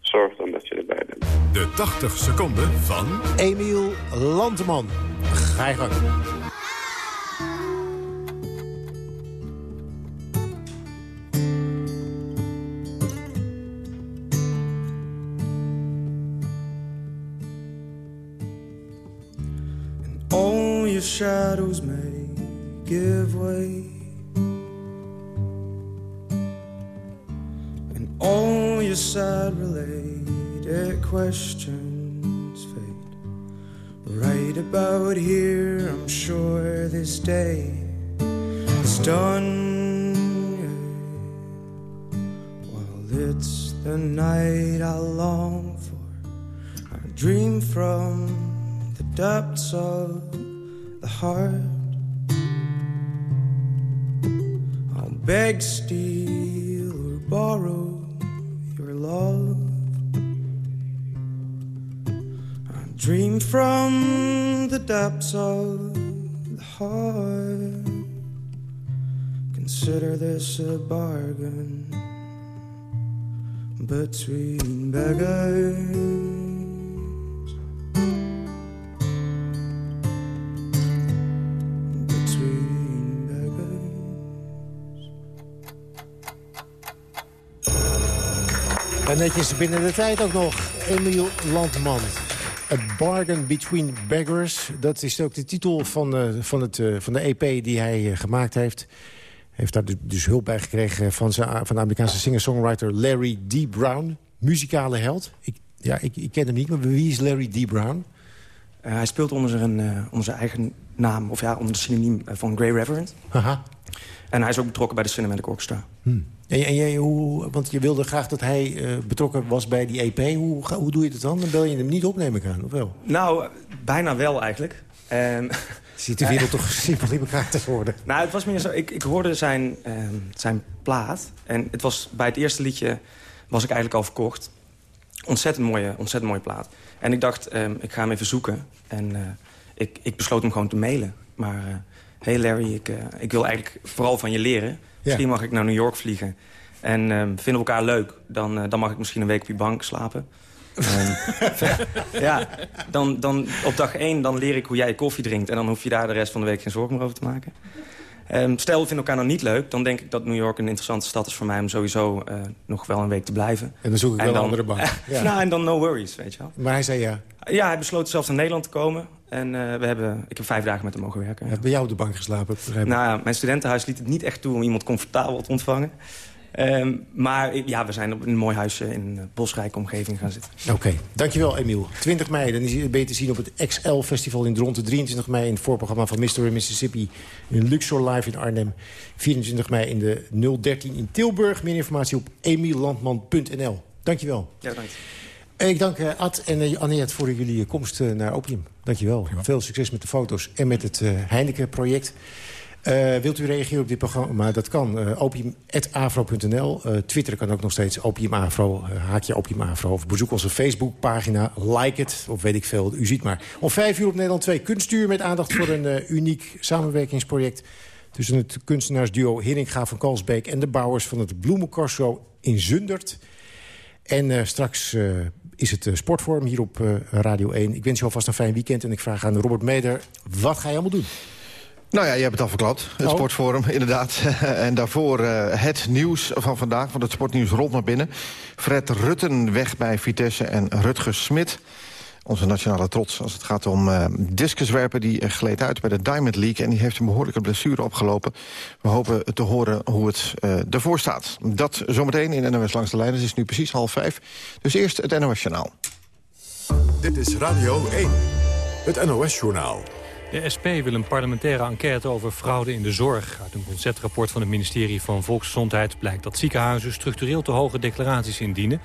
zorg dan dat je erbij bent. De 80 seconden van... Emiel Landman. Ga je gang. Your shadows may give way. And all your sad related questions fade. Right about here I'm sure this day is done. While it's the night I long for I dream from the depths of heart. I'll beg, steal, or borrow your love. I dream from the depths of the heart. Consider this a bargain between beggars. Netjes binnen de tijd ook nog. Emiel Landman. A Bargain Between Beggars. Dat is ook de titel van, uh, van, het, uh, van de EP die hij uh, gemaakt heeft. heeft daar dus, dus hulp bij gekregen van, zijn, van de Amerikaanse singer-songwriter Larry D. Brown. Muzikale held. Ik, ja, ik, ik ken hem niet, maar wie is Larry D. Brown? hij speelt onder zijn, onder zijn eigen naam, of ja, onder de synoniem van Grey Reverend. Aha. En hij is ook betrokken bij de Cinematic Orchestra. Hmm. En, en jij, hoe, want je wilde graag dat hij uh, betrokken was bij die EP. Hoe, hoe doe je het dan? Dan bel je hem niet op, neem ik aan, of wel? Nou, bijna wel eigenlijk. Um, Ziet de wereld toch simpel in elkaar te worden? Nou, het was meer zo... Ik, ik hoorde zijn, um, zijn plaat. En het was, bij het eerste liedje was ik eigenlijk al verkocht. Ontzettend mooie, ontzettend mooie plaat. En ik dacht, um, ik ga hem even zoeken. En uh, ik, ik besloot hem gewoon te mailen. Maar, uh, hey Larry, ik, ik wil eigenlijk vooral van je leren. Misschien mag ik naar New York vliegen. En uh, vinden we elkaar leuk, dan, uh, dan mag ik misschien een week op je bank slapen. um, ja, dan, dan op dag één dan leer ik hoe jij koffie drinkt. En dan hoef je daar de rest van de week geen zorgen meer over te maken. Um, stel, we vinden elkaar nou niet leuk. Dan denk ik dat New York een interessante stad is voor mij... om sowieso uh, nog wel een week te blijven. En dan zoek ik en wel dan, een andere bank. ja. nou, en dan no worries, weet je wel. Maar hij zei ja. Ja, hij besloot zelfs naar Nederland te komen. En uh, we hebben, ik heb vijf dagen met hem mogen werken. Hij heeft bij jou op de bank geslapen? Nou ja, mijn studentenhuis liet het niet echt toe om iemand comfortabel te ontvangen. Um, maar ja, we zijn op een mooi huisje in een bosrijke omgeving gaan zitten. Oké, okay. dankjewel Emiel. 20 mei, dan ben je te zien op het XL-festival in Dronten. 23 mei in het voorprogramma van Mr. Mississippi in Luxor Live in Arnhem. 24 mei in de 013 in Tilburg. Meer informatie op emillandman.nl. Dankjewel. Ja, dank ik dank uh, Ad en uh, Annette voor jullie komst uh, naar Opium. Dankjewel. Ja. Veel succes met de foto's en met het Heineken-project. Wilt u reageren op dit programma? Dat kan. opium.afro.nl. Twitter kan ook nog steeds opiumafro. haakje opiumafro. Of bezoek onze Facebookpagina. Like het. Of weet ik veel. U ziet maar. Om vijf uur op Nederland 2. Kunstuur met aandacht voor een uniek samenwerkingsproject... tussen het kunstenaarsduo Heringa van Kalsbeek... en de bouwers van het Bloemencorso in Zundert... En uh, straks uh, is het uh, sportvorm hier op Radio 1. Ik wens je alvast een fijn weekend en ik vraag aan Robert Meder... wat ga je allemaal doen? Nou ja, je hebt het al verklapt. Het Oh. Sportforum, inderdaad. en daarvoor eh, het nieuws van vandaag, want het sportnieuws rolt naar binnen. Fred Rutten weg bij Vitesse en Rutger Smit. Onze nationale trots als het gaat om eh discuswerpen. Die gleed uit bij de Diamond League en die heeft een behoorlijke blessure opgelopen. We hopen te horen hoe het eh, ervoor staat. Dat zometeen in NOS Langs de Lijn. Het is nu precies half vijf. Dus eerst het NOS Journaal. Dit is Radio 1, het NOS-journaal. De SP wil een parlementaire enquête over fraude in de zorg. Uit een conceptrapport van het ministerie van Volksgezondheid... blijkt dat ziekenhuizen structureel te hoge declaraties indienen.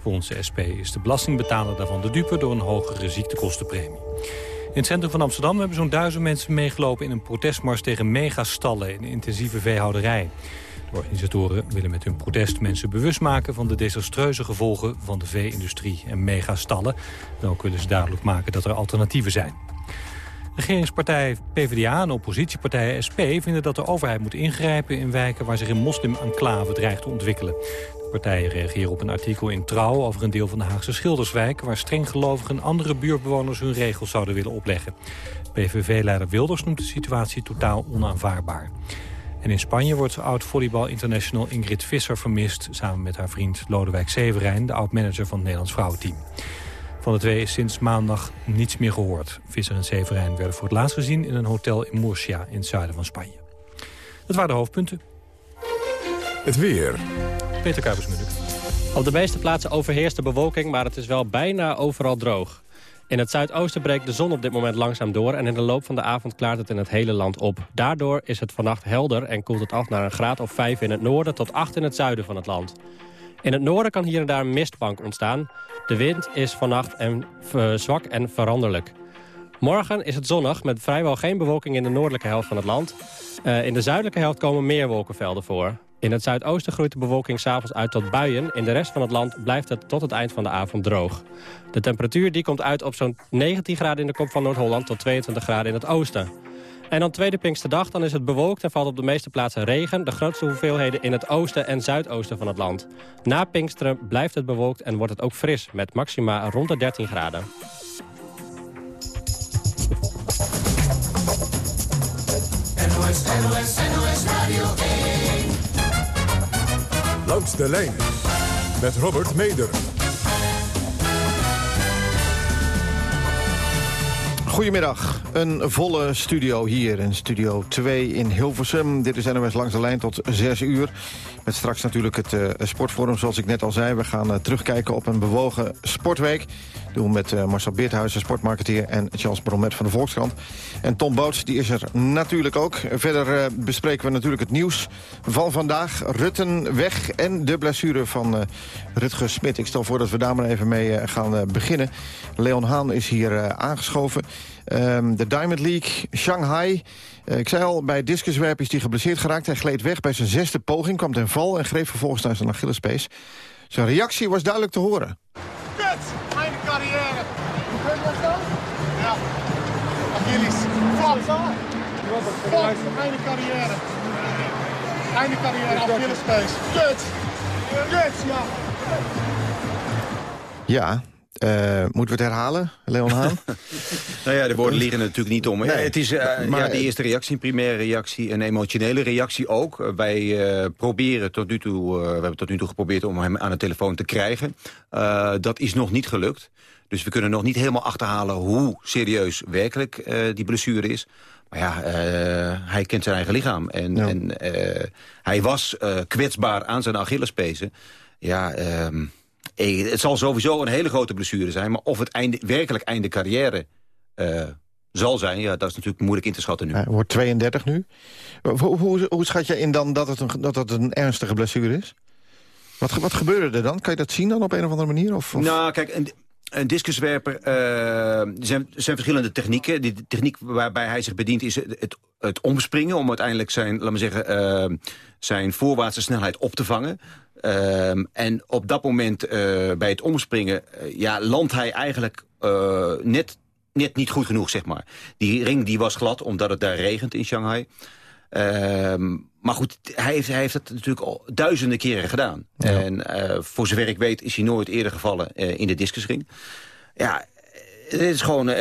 Volgens de SP is de belastingbetaler daarvan de dupe... door een hogere ziektekostenpremie. In het centrum van Amsterdam hebben zo'n duizend mensen meegelopen... in een protestmars tegen megastallen in intensieve veehouderij. De organisatoren willen met hun protest mensen bewust maken... van de desastreuze gevolgen van de vee-industrie en megastallen. En ook willen ze duidelijk maken dat er alternatieven zijn. Regeringspartij PvdA en oppositiepartij SP vinden dat de overheid moet ingrijpen in wijken waar zich een moslim-enclave dreigt te ontwikkelen. De partijen reageren op een artikel in Trouw over een deel van de Haagse Schilderswijk waar strenggelovigen andere buurtbewoners hun regels zouden willen opleggen. PVV-leider Wilders noemt de situatie totaal onaanvaardbaar. En in Spanje wordt oud-volleybal international Ingrid Visser vermist... samen met haar vriend Lodewijk Severijn, de oud-manager van het Nederlands vrouwenteam. Van de twee is sinds maandag niets meer gehoord. Visser en Severijn werden voor het laatst gezien in een hotel in Murcia in het zuiden van Spanje. Dat waren de hoofdpunten. Het weer. Peter Kuipers-Munnik. Op de meeste plaatsen overheerst de bewolking, maar het is wel bijna overal droog. In het zuidoosten breekt de zon op dit moment langzaam door... en in de loop van de avond klaart het in het hele land op. Daardoor is het vannacht helder en koelt het af naar een graad of 5 in het noorden... tot 8 in het zuiden van het land. In het noorden kan hier en daar mistbank ontstaan. De wind is vannacht en, zwak en veranderlijk. Morgen is het zonnig met vrijwel geen bewolking in de noordelijke helft van het land. Eh, in de zuidelijke helft komen meer wolkenvelden voor. In het zuidoosten groeit de bewolking s'avonds uit tot buien. In de rest van het land blijft het tot het eind van de avond droog. De temperatuur die komt uit op zo'n 19 graden in de kop van Noord-Holland... tot 22 graden in het oosten. En dan tweede Pinksterdag, dan is het bewolkt en valt op de meeste plaatsen regen. De grootste hoeveelheden in het oosten en zuidoosten van het land. Na Pinksteren blijft het bewolkt en wordt het ook fris... met maxima rond de 13 graden. NOS, NOS, NOS Radio 1. Langs de lijn met Robert Meder. Goedemiddag. Een volle studio hier in Studio 2 in Hilversum. Dit is NOS Langs de Lijn tot 6 uur. Met straks natuurlijk het uh, sportforum, zoals ik net al zei. We gaan uh, terugkijken op een bewogen sportweek. Doen met uh, Marcel Beerthuizen, sportmarketeer... en Charles Bromet van de Volkskrant. En Tom Boots, die is er natuurlijk ook. Verder bespreken we natuurlijk het nieuws van vandaag. Rutten weg en de blessure van Rutger Smit. Ik stel voor dat we daar maar even mee gaan beginnen. Leon Haan is hier aangeschoven. Um, de Diamond League, Shanghai... Uh, ik zei al, bij discuswerp is hij geblesseerd geraakt. Hij gleed weg bij zijn zesde poging, kwam ten val... en greep vervolgens naar zijn Achillespees. Zijn reactie was duidelijk te horen. Kut! Einde carrière. Kut was dat? Ja. Achilles. Flap. Flap. Einde carrière. Einde carrière, Achillespees. Kut! Kut, ja. Ja, uh, moeten we het herhalen, Leon Haan? nou ja, de woorden liggen natuurlijk niet om. Nee, het is uh, maar, ja, de eerste reactie, een primaire reactie, een emotionele reactie ook. Wij uh, proberen tot nu toe, we hebben tot nu toe geprobeerd om hem aan de telefoon te krijgen. dat is nog niet gelukt. Dus we kunnen nog niet helemaal achterhalen hoe serieus werkelijk die blessure is. Maar ja, hij kent zijn eigen lichaam. En, ja. en hij was kwetsbaar aan zijn Achillespezen. Ja, um, het zal sowieso een hele grote blessure zijn. Maar of het einde, werkelijk einde carrière uh, zal zijn... Ja, dat is natuurlijk moeilijk in te schatten nu. Hij wordt 32 nu. Hoe, hoe, hoe schat je in dan dat het een, dat het een ernstige blessure is? Wat, wat gebeurde er dan? Kan je dat zien dan op een of andere manier? Of, of? Nou, kijk... Een, een discuswerper, uh, er zijn, zijn verschillende technieken. Die techniek waarbij hij zich bedient is het, het omspringen... om uiteindelijk zijn, laten we zeggen, uh, zijn voorwaartse snelheid op te vangen. Uh, en op dat moment uh, bij het omspringen uh, ja, landt hij eigenlijk uh, net, net niet goed genoeg, zeg maar. Die ring die was glad, omdat het daar regent in Shanghai. Ehm, maar goed, hij heeft, hij heeft het natuurlijk al duizenden keren gedaan. Ja. En voor zover ik weet is hij nooit eerder gevallen in de discusring. Ja, het is gewoon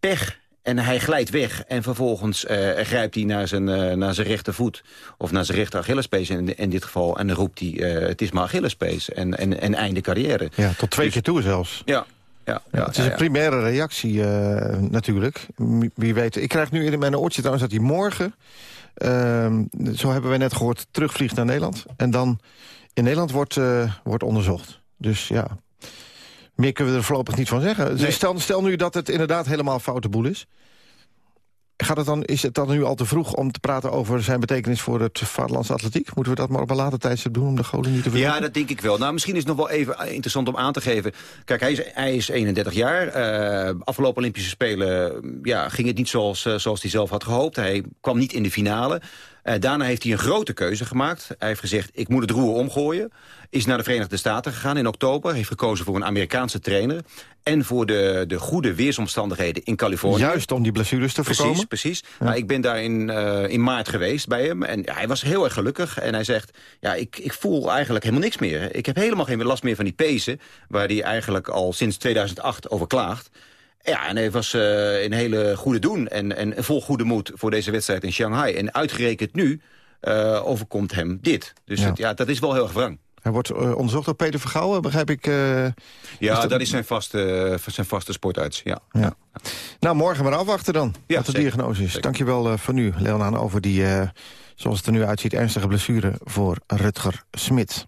pech En hij glijdt weg en vervolgens uh, grijpt hij naar zijn, uh, naar zijn rechtervoet... of naar zijn rechter Achillespees in, in dit geval... en dan roept hij, uh, het is maar Achillespees en, en, en einde carrière. Ja, tot twee Dus- keer toe zelfs. Ja, ja, Ja, het is ja, een primaire reactie eh, natuurlijk. Wie weet. Ik krijg nu in mijn oortje trouwens dat hij morgen... ehm, zo hebben wij net gehoord, terugvliegt naar Nederland. En dan in Nederland wordt, eh, wordt onderzocht. Dus ja, meer kunnen we er voorlopig niet van zeggen. Dus stel, stel nu dat het inderdaad helemaal foute boel is. Gaat het dan, is het dan nu al te vroeg om te praten over zijn betekenis voor het vaderlandse atletiek? Moeten we dat maar op een later tijdstip doen om de goden niet te vergeten? Ja, dat denk ik wel. Nou, misschien is het nog wel even interessant om aan te geven. Kijk, hij is, hij is 31 jaar. Eh, afgelopen Olympische Spelen ja, ging het niet zoals, eh, zoals hij zelf had gehoopt. Hij kwam niet in de finale. Eh, daarna heeft hij een grote keuze gemaakt. Hij heeft gezegd, ik moet het roer omgooien. Is naar de Verenigde Staten gegaan in oktober. Heeft gekozen voor een Amerikaanse trainer. En voor de, de goede weersomstandigheden in Californië. Juist om die blessures te Precies, voorkomen. precies. Nou, ik ben daar in, eh, in maart geweest bij hem. En ja, hij was heel erg gelukkig. En hij zegt, ja, ik, ik voel eigenlijk helemaal niks meer. Ik heb helemaal geen last meer van die pezen... waar hij eigenlijk al sinds 2008 over klaagt. Ja, en hij was eh, in hele goede doen en, en vol goede moed voor deze wedstrijd in Shanghai. En uitgerekend nu eh, overkomt hem dit. Dus Ja. Het, ja, dat is wel heel erg wrang. Hij wordt eh, onderzocht door Peter Vergouwen, begrijp ik. eh, Ja, dat- dat is zijn vaste, zijn vaste sportarts. Ja. Ja. Nou, morgen maar afwachten dan, Ja, wat de zeker. diagnose is. Dankjewel eh voor nu, Leonaan, over die, eh, zoals het er nu uitziet... ernstige blessure voor Rutger Smit.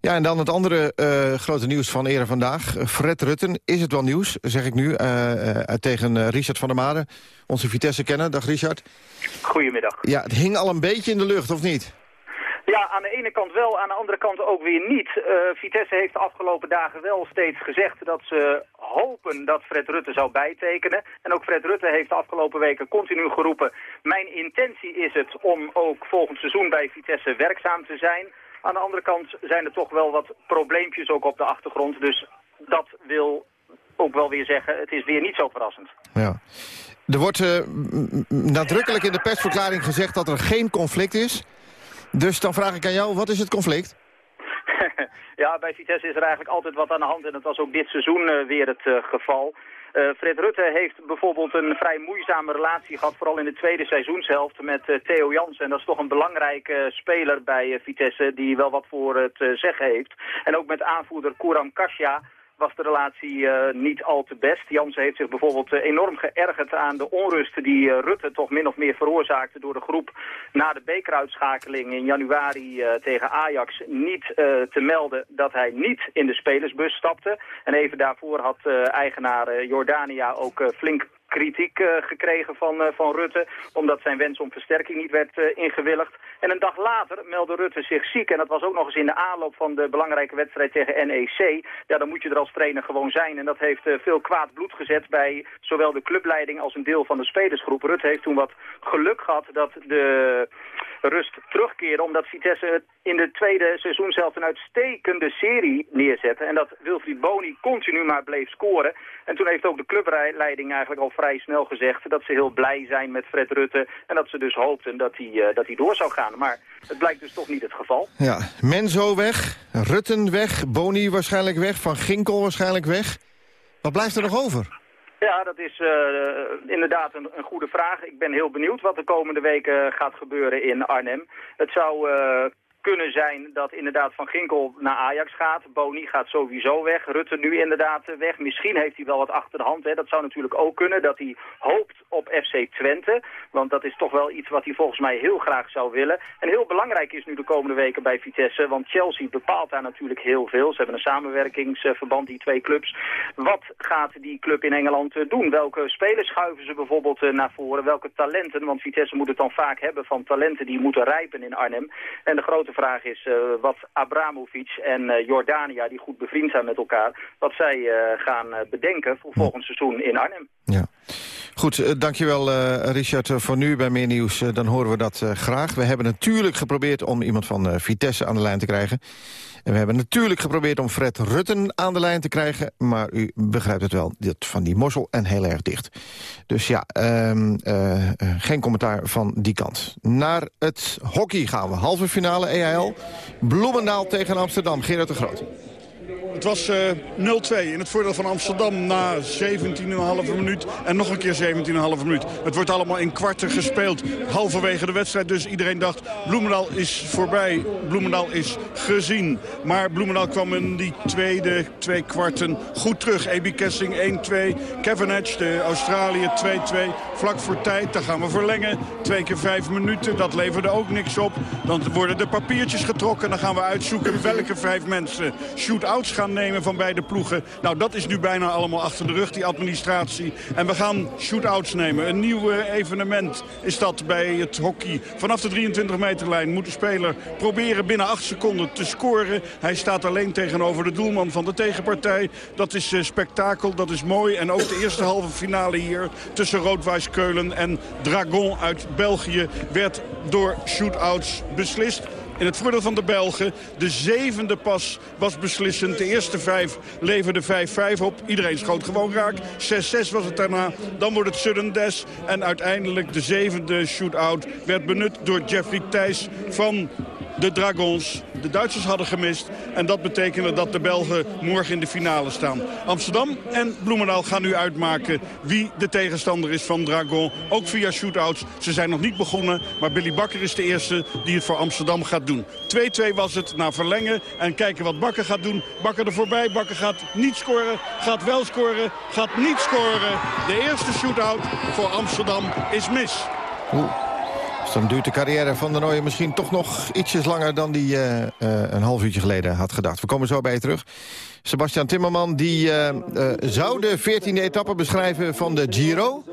Ja, en dan het andere eh, grote nieuws van Ere vandaag. Fred Rutten, is het wel nieuws, zeg ik nu, eh, eh, tegen eh, Richard van der Made. Onze Vitesse kennen. Dag Richard. Goedemiddag. Ja, het hing al een beetje in de lucht, of niet? Ja, aan de ene kant wel, aan de andere kant ook weer niet. Eh, Vitesse heeft de afgelopen dagen wel steeds gezegd dat ze hopen dat Fred Rutte zou bijtekenen. En ook Fred Rutte heeft de afgelopen weken continu geroepen... mijn intentie is het om ook volgend seizoen bij Vitesse werkzaam te zijn. Aan de andere kant zijn er toch wel wat probleempjes ook op de achtergrond. Dus dat wil ook wel weer zeggen, het is weer niet zo verrassend. Ja. Er wordt eh, nadrukkelijk in de persverklaring gezegd dat er geen conflict is. Dus dan vraag ik aan jou, wat is het conflict? ja, bij Vitesse is er eigenlijk altijd wat aan de hand en dat was ook dit seizoen eh, weer het eh, geval. Eh, Fred Rutte heeft bijvoorbeeld een vrij moeizame relatie gehad, vooral in de tweede seizoenshelft met Theo Jansen. En dat is toch een belangrijke speler bij Vitesse die wel wat voor het zeggen heeft. En ook met aanvoerder Kuram Kasia was de relatie eh, niet al te best. Jansen heeft zich bijvoorbeeld eh, enorm geërgerd aan de onrust die eh, Rutte toch min of meer veroorzaakte door de groep na de bekeruitschakeling in januari tegen Ajax niet te melden dat hij niet in de spelersbus stapte. En even daarvoor had eigenaar Jordania ook flink kritiek eh, gekregen van, eh, van Rutte, omdat zijn wens om versterking niet werd eh, ingewilligd. En een dag later meldde Rutte zich ziek en dat was ook nog eens in de aanloop van de belangrijke wedstrijd tegen NEC. Ja, dan moet je er als trainer gewoon zijn en dat heeft veel kwaad bloed gezet bij zowel de clubleiding als een deel van de spelersgroep. Rutte heeft toen wat geluk gehad dat de rust terugkeerde, omdat Vitesse in de tweede seizoen zelf een uitstekende serie neerzette. En dat Wilfried Boni continu maar bleef scoren. En toen heeft ook de clubleiding eigenlijk al vrij snel gezegd dat ze heel blij zijn met Fred Rutte. En dat ze dus hoopten dat hij, eh, dat hij door zou gaan. Maar het blijkt dus toch niet het geval. Ja, Menzo weg, Rutten weg, Boni waarschijnlijk weg, Van Ginkel waarschijnlijk weg. Wat blijft er nog over? Ja, dat is eh, inderdaad een, een goede vraag. Ik ben heel benieuwd wat de komende weken gaat gebeuren in Arnhem. Het zou eh, kunnen zijn dat inderdaad Van Ginkel naar Ajax gaat. Boni gaat sowieso weg. Rutte nu inderdaad weg. Misschien heeft hij wel wat achter de hand. Hè. Dat zou natuurlijk ook kunnen dat hij hoopt op FC Twente. Want dat is toch wel iets wat hij volgens mij heel graag zou willen. En heel belangrijk is nu de komende weken bij Vitesse. Want Chelsea bepaalt daar natuurlijk heel veel. Ze hebben een samenwerkingsverband, die twee clubs. Wat gaat die club in Engeland eh, doen? Welke spelers schuiven ze bijvoorbeeld eh, naar voren? Welke talenten? Want Vitesse moet het dan vaak hebben van talenten die moeten rijpen in Arnhem. En de grote vraag is uh, wat Abramovic en uh, Jordania, die goed bevriend zijn met elkaar, wat zij uh, gaan bedenken voor volgend seizoen in Arnhem. Ja. Goed, uh, dankjewel uh, Richard voor nu bij Meer Nieuws. Dan horen we dat graag. We hebben natuurlijk geprobeerd om iemand van Vitesse aan de lijn te krijgen. En we hebben natuurlijk geprobeerd om Fred Rutten aan de lijn te krijgen. Maar u begrijpt het wel, dit van die mossel en heel erg dicht. Dus ja, um, geen commentaar van die kant. Naar het hockey gaan we. Halve finale EHL. Bloemendaal tegen Amsterdam. Gerard de Groot. Het was uh, 0-2 in het voordeel van Amsterdam na 17,5 minuut. En nog een keer 17,5 minuut. Het wordt allemaal in kwarten gespeeld. Halverwege de wedstrijd dus iedereen dacht... Bloemendaal is voorbij, Bloemendaal is gezien. Maar Bloemendaal kwam in die tweede twee kwarten goed terug. Ebi Kessing 1-2, Kevin Edge, de Australië 2-2. Vlak voor tijd, dan gaan we verlengen. Twee keer vijf minuten, dat leverde ook niks op. Dan worden de papiertjes getrokken. Dan gaan we uitzoeken welke vijf mensen shootouts gaan nemen van beide ploegen. Nou, dat is nu bijna allemaal achter de rug, die administratie. En we gaan shootouts nemen. Een nieuw evenement is dat bij het hockey. Vanaf de 23 meterlijn moet de speler proberen binnen 8 seconden te scoren. Hij staat alleen tegenover de doelman van de tegenpartij. Dat is uh, spektakel, dat is mooi. En ook de eerste halve finale hier tussen Roodwijs Keulen en Dragon uit België werd door shootouts beslist in het voordeel van de Belgen. De zevende pas was beslissend. De eerste vijf leverden 5-5 op. Iedereen schoot gewoon raak. 6-6 was het daarna. Dan wordt het sudden death. En uiteindelijk de zevende shootout werd benut door Jeffrey Thijs van de Dragons. De Duitsers hadden gemist. En dat betekende dat de Belgen morgen in de finale staan. Amsterdam en Bloemendaal gaan nu uitmaken wie de tegenstander is van Dragon. Ook via shootouts. Ze zijn nog niet begonnen. Maar Billy Bakker is de eerste die het voor Amsterdam gaat doen. 2-2 was het na verlengen. En kijken wat Bakker gaat doen. Bakker er voorbij. Bakker gaat niet scoren. Gaat wel scoren. Gaat niet scoren. De eerste shootout voor Amsterdam is mis. Dan duurt de carrière van de Nooijen misschien toch nog ietsjes langer... dan die uh, uh, een half uurtje geleden had gedacht. We komen zo bij je terug. Sebastian Timmerman die, uh, zou de 14e etappe beschrijven van de Giro.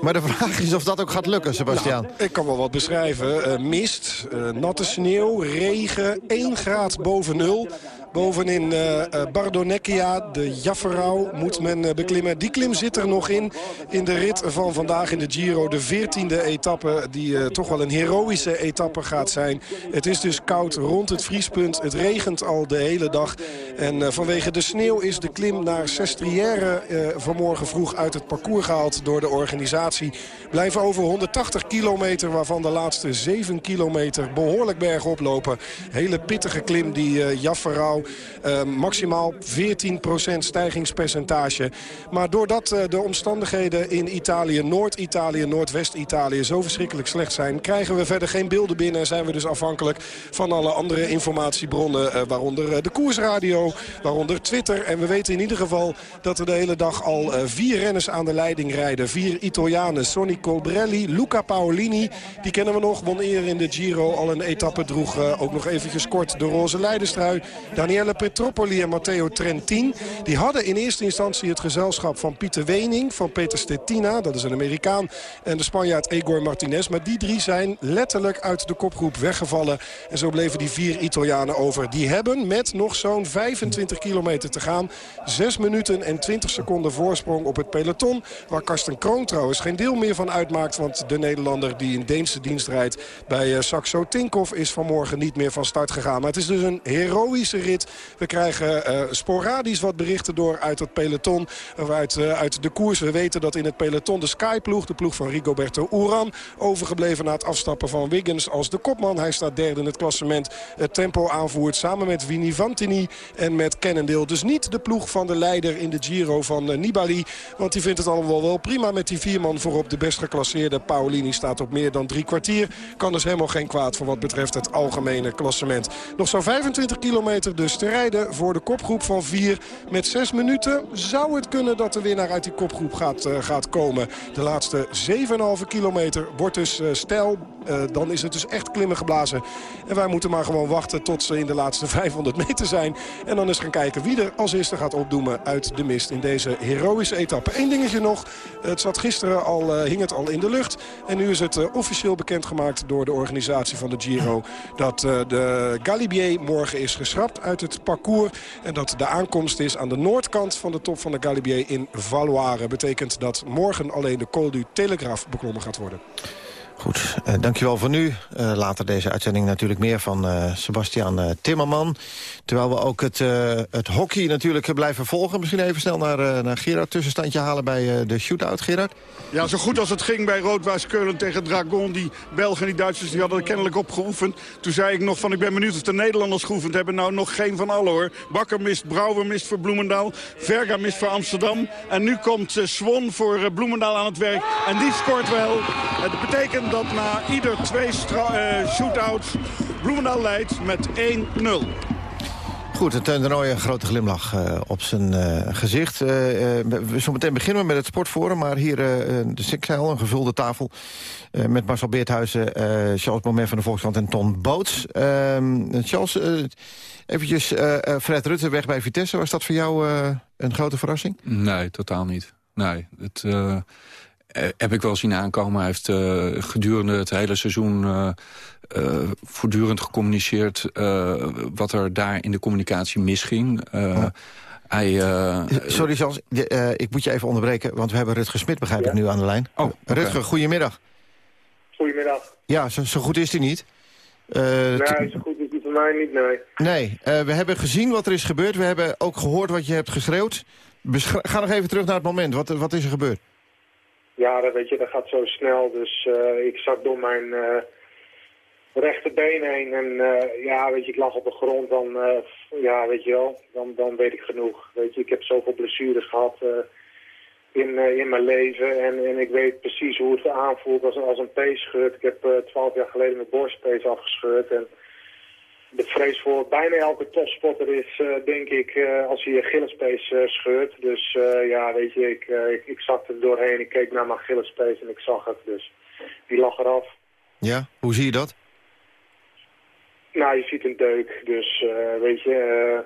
Maar de vraag is of dat ook gaat lukken, Sebastian. Nou, ik kan wel wat beschrijven. mist, natte sneeuw, regen, 1 graad boven nul. Bovenin uh, Bardonecchia, de Jafferau, moet men uh, beklimmen. Die klim zit er nog in, in de rit van vandaag in de Giro. De 14e etappe, die uh, toch wel een heroïsche etappe gaat zijn. Het is dus koud rond het vriespunt. Het regent al de hele dag. En vanwege de sneeuw is de klim naar Sestriere vanmorgen vroeg uit het parcours gehaald door de organisatie. Blijven over 180 kilometer, waarvan de laatste 7 kilometer behoorlijk bergop lopen. Hele pittige klim, die Jafferau. Uh, maximaal 14% stijgingspercentage. Maar doordat uh, de omstandigheden in Italië, Noord-Italië, Noordwest-Italië... zo verschrikkelijk slecht zijn, krijgen we verder geen beelden binnen... en zijn we dus afhankelijk van alle andere informatiebronnen... Uh, waaronder de koersradio, waaronder Twitter. En we weten in ieder geval dat er de hele dag al vier renners aan de leiding rijden. Vier Italianen, Sonny Colbrelli, Luca Paolini... die kennen we nog, won eerder in de Giro al een etappe... droeg ook nog eventjes kort de roze leidenstrui... Daniel Daniele Petropoli en Matteo Trentin. Die hadden in eerste instantie het gezelschap van Pieter Wening, van Peter Stettina, dat is een Amerikaan, en de Spanjaard Egor Martinez. Maar die drie zijn letterlijk uit de kopgroep weggevallen. En zo bleven die vier Italianen over. Die hebben met nog zo'n 25 kilometer te gaan... 6 minuten en 20 seconden voorsprong op het peloton... waar Karsten Kroon trouwens geen deel meer van uitmaakt... want de Nederlander die in Deense dienst rijdt bij Saxo Tinkoff... is vanmorgen niet meer van start gegaan. Maar het is dus een heroïsche rit we krijgen uh, sporadisch wat berichten door uit het peloton. Of uit, uh, uit de koers. We weten dat in het peloton de Sky-ploeg, de ploeg van Rigoberto Uran... overgebleven na het afstappen van Wiggins als de kopman. Hij staat derde in het klassement. Het tempo aanvoert samen met Vini Vantini en met Cannondale. Dus niet de ploeg van de leider in de Giro van uh, Nibali. Want die vindt het allemaal wel prima met die vier man voorop. De best geclasseerde Paolini staat op meer dan drie kwartier. Kan dus helemaal geen kwaad voor wat betreft het algemene klassement. Nog zo'n 25 kilometer dus te rijden voor de kopgroep van vier. Met zes minuten zou het kunnen dat de winnaar uit die kopgroep gaat, uh, gaat komen. De laatste 7,5 kilometer wordt dus uh, stijl. Uh, dan is het dus echt klimmen geblazen. En wij moeten maar gewoon wachten tot ze in de laatste 500 meter zijn. En dan eens gaan kijken wie er als eerste gaat opdoemen uit de mist in deze heroïsche etappe. Eén dingetje nog. Het zat gisteren al, hing het al in de lucht. En nu is het officieel bekendgemaakt door de organisatie van de Giro... dat de Galibier morgen is geschrapt het parcours. En dat de aankomst is aan de noordkant van de top van de Galibier in Valoire. Betekent dat morgen alleen de Col du Telegraaf beklommen gaat worden. Goed, uh, dankjewel voor nu. Uh, later deze uitzending natuurlijk meer van uh, Sebastian Timmerman. Terwijl we ook het, het hockey natuurlijk blijven volgen. Misschien even snel naar, naar Gerard. Tussenstandje halen bij de shootout, Gerard. Ja, zo goed als het ging bij Roodwaas Keulen tegen Dragon. Die Belgen en die Duitsers die hadden kennelijk opgeoefend. Toen zei ik nog van ik ben benieuwd of de Nederlanders geoefend hebben. Nou, nog geen van allen hoor. Bakker mist, Brouwer mist voor Bloemendaal. Verga mist voor Amsterdam. En nu komt Swon voor Bloemendaal aan het werk. En die scoort wel. Het betekent dat na ieder twee uh, shootouts Bloemendaal leidt met 1-0. Goed, het toernooi een grote glimlach uh, op zijn uh, gezicht. Uh, we zometeen beginnen we met het sportforum, maar hier de Sikzeil, een gevulde tafel... met Marcel Beerthuizen, Charles Moment van de Volkskrant en Ton Boots. Ehm, Charles, eventjes Fred Rutte weg bij Vitesse. Was dat voor jou een grote verrassing? Nee, totaal niet. Nee, het eh, heb ik wel zien aankomen. Hij heeft uh, gedurende het hele seizoen uh, voortdurend gecommuniceerd... wat er daar in de communicatie misging. Oh. Hij, Sorry, Charles, ik moet je even onderbreken... want we hebben Rutger Smit, begrijp ik, nu aan de lijn. Oh, okay. Rutger, goedemiddag. Goedemiddag. Ja, zo, zo goed is hij niet. nee, zo goed is hij voor mij niet, nee. Nee, we hebben gezien wat er is gebeurd. We hebben ook gehoord wat je hebt geschreeuwd. Ga nog even terug naar het moment. Wat, wat is er gebeurd? Ja, weet je, dat gaat zo snel. Dus uh, ik zak door mijn uh, rechterbeen heen. En uh, ja, weet je, ik lag op de grond. Dan, ja, weet je wel, dan, dan weet ik genoeg. Weet je, ik heb zoveel blessures gehad in, in mijn leven. En, en ik weet precies hoe het aanvoelt als, als een peesscheurt. Ik heb twaalf jaar geleden mijn borstpees afgescheurd. En de vrees voor bijna elke topsporter is, uh, denk ik, uh, als hij je Gillespace uh, scheurt. Dus ja, weet je, ik, ik, ik zakte er doorheen, ik keek naar mijn Gillespace en ik zag het. Dus die lag eraf. Ja, hoe zie je dat? Nou, je ziet een deuk, dus weet je...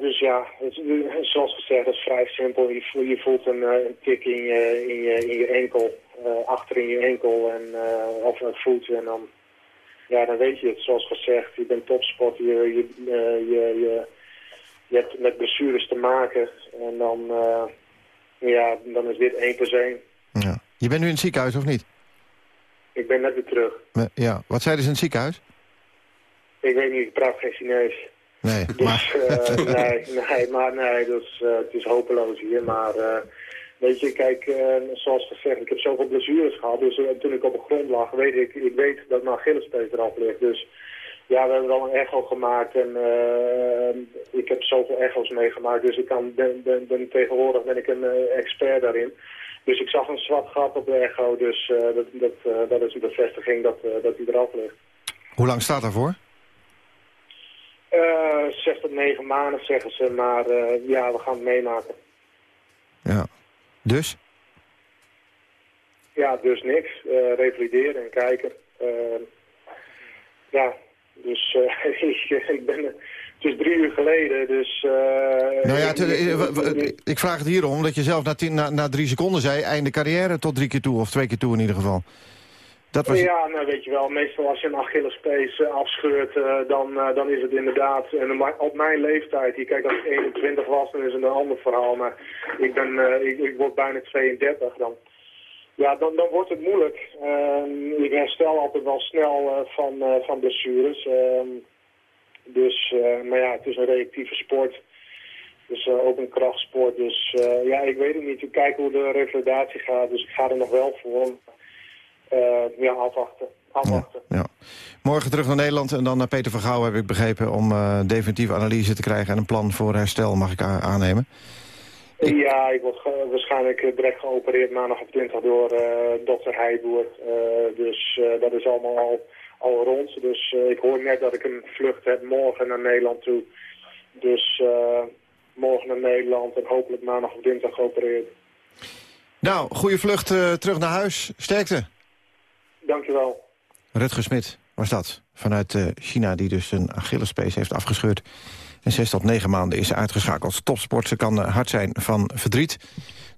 dus ja, het, zoals gezegd, dat is vrij simpel. Je, je voelt een, een tik in je, in je, in je enkel, achter in je enkel en, of een voet en dan ja, dan weet je het. Zoals gezegd, je bent topsporter, je, je, uh, je, je, je, hebt met blessures te maken. En dan, uh, ja, dan is dit één plus één. Ja. Je bent nu in het ziekenhuis, of niet? Ik ben net weer terug. Ja, wat zeiden ze in het ziekenhuis? Ik weet niet, ik praat geen Chinees. Nee, dus, maar... Uh, nee, nee, maar nee, dus, uh, het is hopeloos hier, maar... Weet je, kijk, uh, zoals gezegd, ik heb zoveel blessures gehad. Dus uh, toen ik op de grond lag, weet ik, ik weet dat mijn Achillespees eraf ligt. Dus ja, we hebben wel een echo gemaakt en uh, ik heb zoveel echo's meegemaakt. Dus ik kan, ben, ben, ben tegenwoordig ben ik een expert daarin. Dus ik zag een zwart gat op de echo, dus dat, dat, dat is een bevestiging dat, dat hij eraf ligt. Hoe lang staat daarvoor? zes tot negen maanden zeggen ze, maar ja, we gaan het meemaken. Dus? Ja, dus niks. Uh, revalideren en kijken. Uh, ja, dus uh, ik, ik ben... Het is drie uur geleden, dus... nou ja, ik vraag het hierom, dat je zelf na, tien, na, na drie seconden zei... einde carrière tot drie keer toe, of twee keer toe in ieder geval. Ja, nou weet je wel, meestal als je een Achillespees uh, afscheurt, uh, dan, uh, dan is het inderdaad... En op mijn leeftijd, hier, kijk als ik 21 was, dan is het een ander verhaal. Maar ik, ben, ik, ik, word bijna 32, dan, ja, dan, dan wordt het moeilijk. Ehm, ik herstel altijd wel snel van, van blessures. Ehm, dus, maar ja, het is een reactieve sport. Dus ook een krachtsport. Dus ja, ik weet het niet. We kijken hoe de revalidatie gaat, dus ik ga er nog wel voor. Uh, ja, afwachten. afwachten. Ja, Morgen terug naar Nederland en dan naar Peter van Gouw heb ik begrepen... om uh, definitieve analyse te krijgen en een plan voor herstel, mag ik aannemen? Ja, ik word waarschijnlijk eh, direct geopereerd maandag op 20 door uh, dokter Heijboer. dus dat is allemaal al, al rond. Dus ik hoor net dat ik een vlucht heb morgen naar Nederland toe. Dus morgen naar Nederland en hopelijk maandag op dinsdag geopereerd. Nou, goede vlucht terug naar huis. Sterkte. Dankjewel. Rutger Smit was dat, vanuit uh, China, die dus een Achillespees heeft afgescheurd. En zes tot negen maanden is uitgeschakeld. Topsport, ze kan uh, hard zijn van verdriet.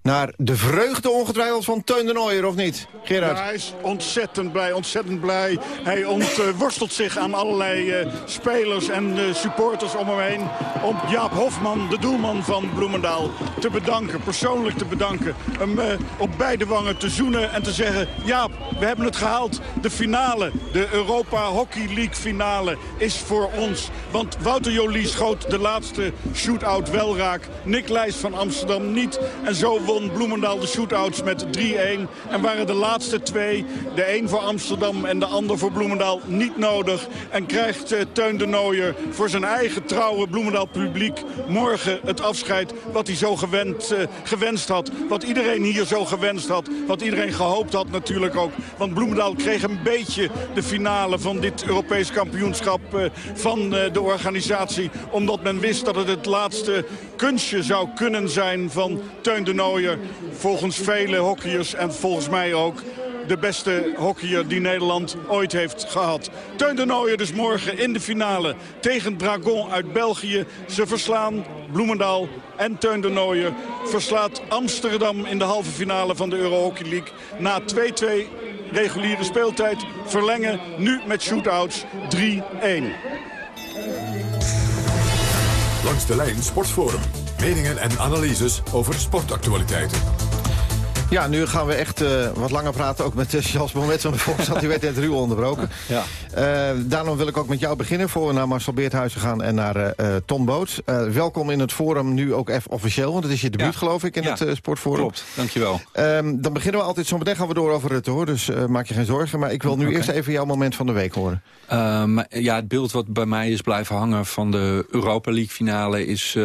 Naar de vreugde ongetwijfeld van Teun de Nooier, of niet? Gerard? Ja, hij is ontzettend blij, ontzettend blij. Hij ontworstelt zich aan allerlei eh, spelers en eh, supporters om hem heen... om Jaap Hofman, de doelman van Bloemendaal, te bedanken. Persoonlijk te bedanken. Hem eh, op beide wangen te zoenen en te zeggen... Jaap, we hebben het gehaald. De finale, de Europa Hockey League finale, is voor ons. Want Wouter Jolie schoot de laatste shootout wel raak. Nick Leijs van Amsterdam niet. En zo won Bloemendaal de shootouts met 3-1. En waren de laatste twee, de een voor Amsterdam en de ander voor Bloemendaal, niet nodig. En krijgt uh, Teun de Nooier voor zijn eigen trouwe Bloemendaal publiek morgen het afscheid wat hij zo gewend, uh, gewenst had. Wat iedereen hier zo gewenst had. Wat iedereen gehoopt had natuurlijk ook. Want Bloemendaal kreeg een beetje de finale van dit Europees kampioenschap uh, van de organisatie. Omdat men wist dat het het laatste kunstje zou kunnen zijn van Teun de Nooier. Volgens vele hockeyers en volgens mij ook de beste hockeyer die Nederland ooit heeft gehad. Teun de dus morgen in de finale tegen Dragon uit België. Ze verslaan Bloemendaal en Teun de verslaat Amsterdam in de halve finale van de Euro Hockey League. Na 2-2 reguliere speeltijd verlengen nu met shootouts 3-1. Langs de lijn Sportforum. Meningen en analyses over sportactualiteiten. Ja, nu gaan we echt uh, wat langer praten. Ook met uh, Charles Bomet van de Volkskrant. Die werd net ruw onderbroken. Ja. Uh, daarom wil ik ook met jou beginnen. Voor we naar Marcel Beerthuizen gaan en naar Tom Boot. welkom in het forum nu ook even officieel. Want het is je debuut ja. geloof ik in ja. het sportforum. Klopt, dankjewel. Um, dan beginnen we altijd. Zo meteen gaan we door over het hoor. Dus maak je geen zorgen. Maar ik wil nu okay. eerst even jouw moment van de week horen. Maar, ja, het beeld wat bij mij is blijven hangen van de Europa League finale... is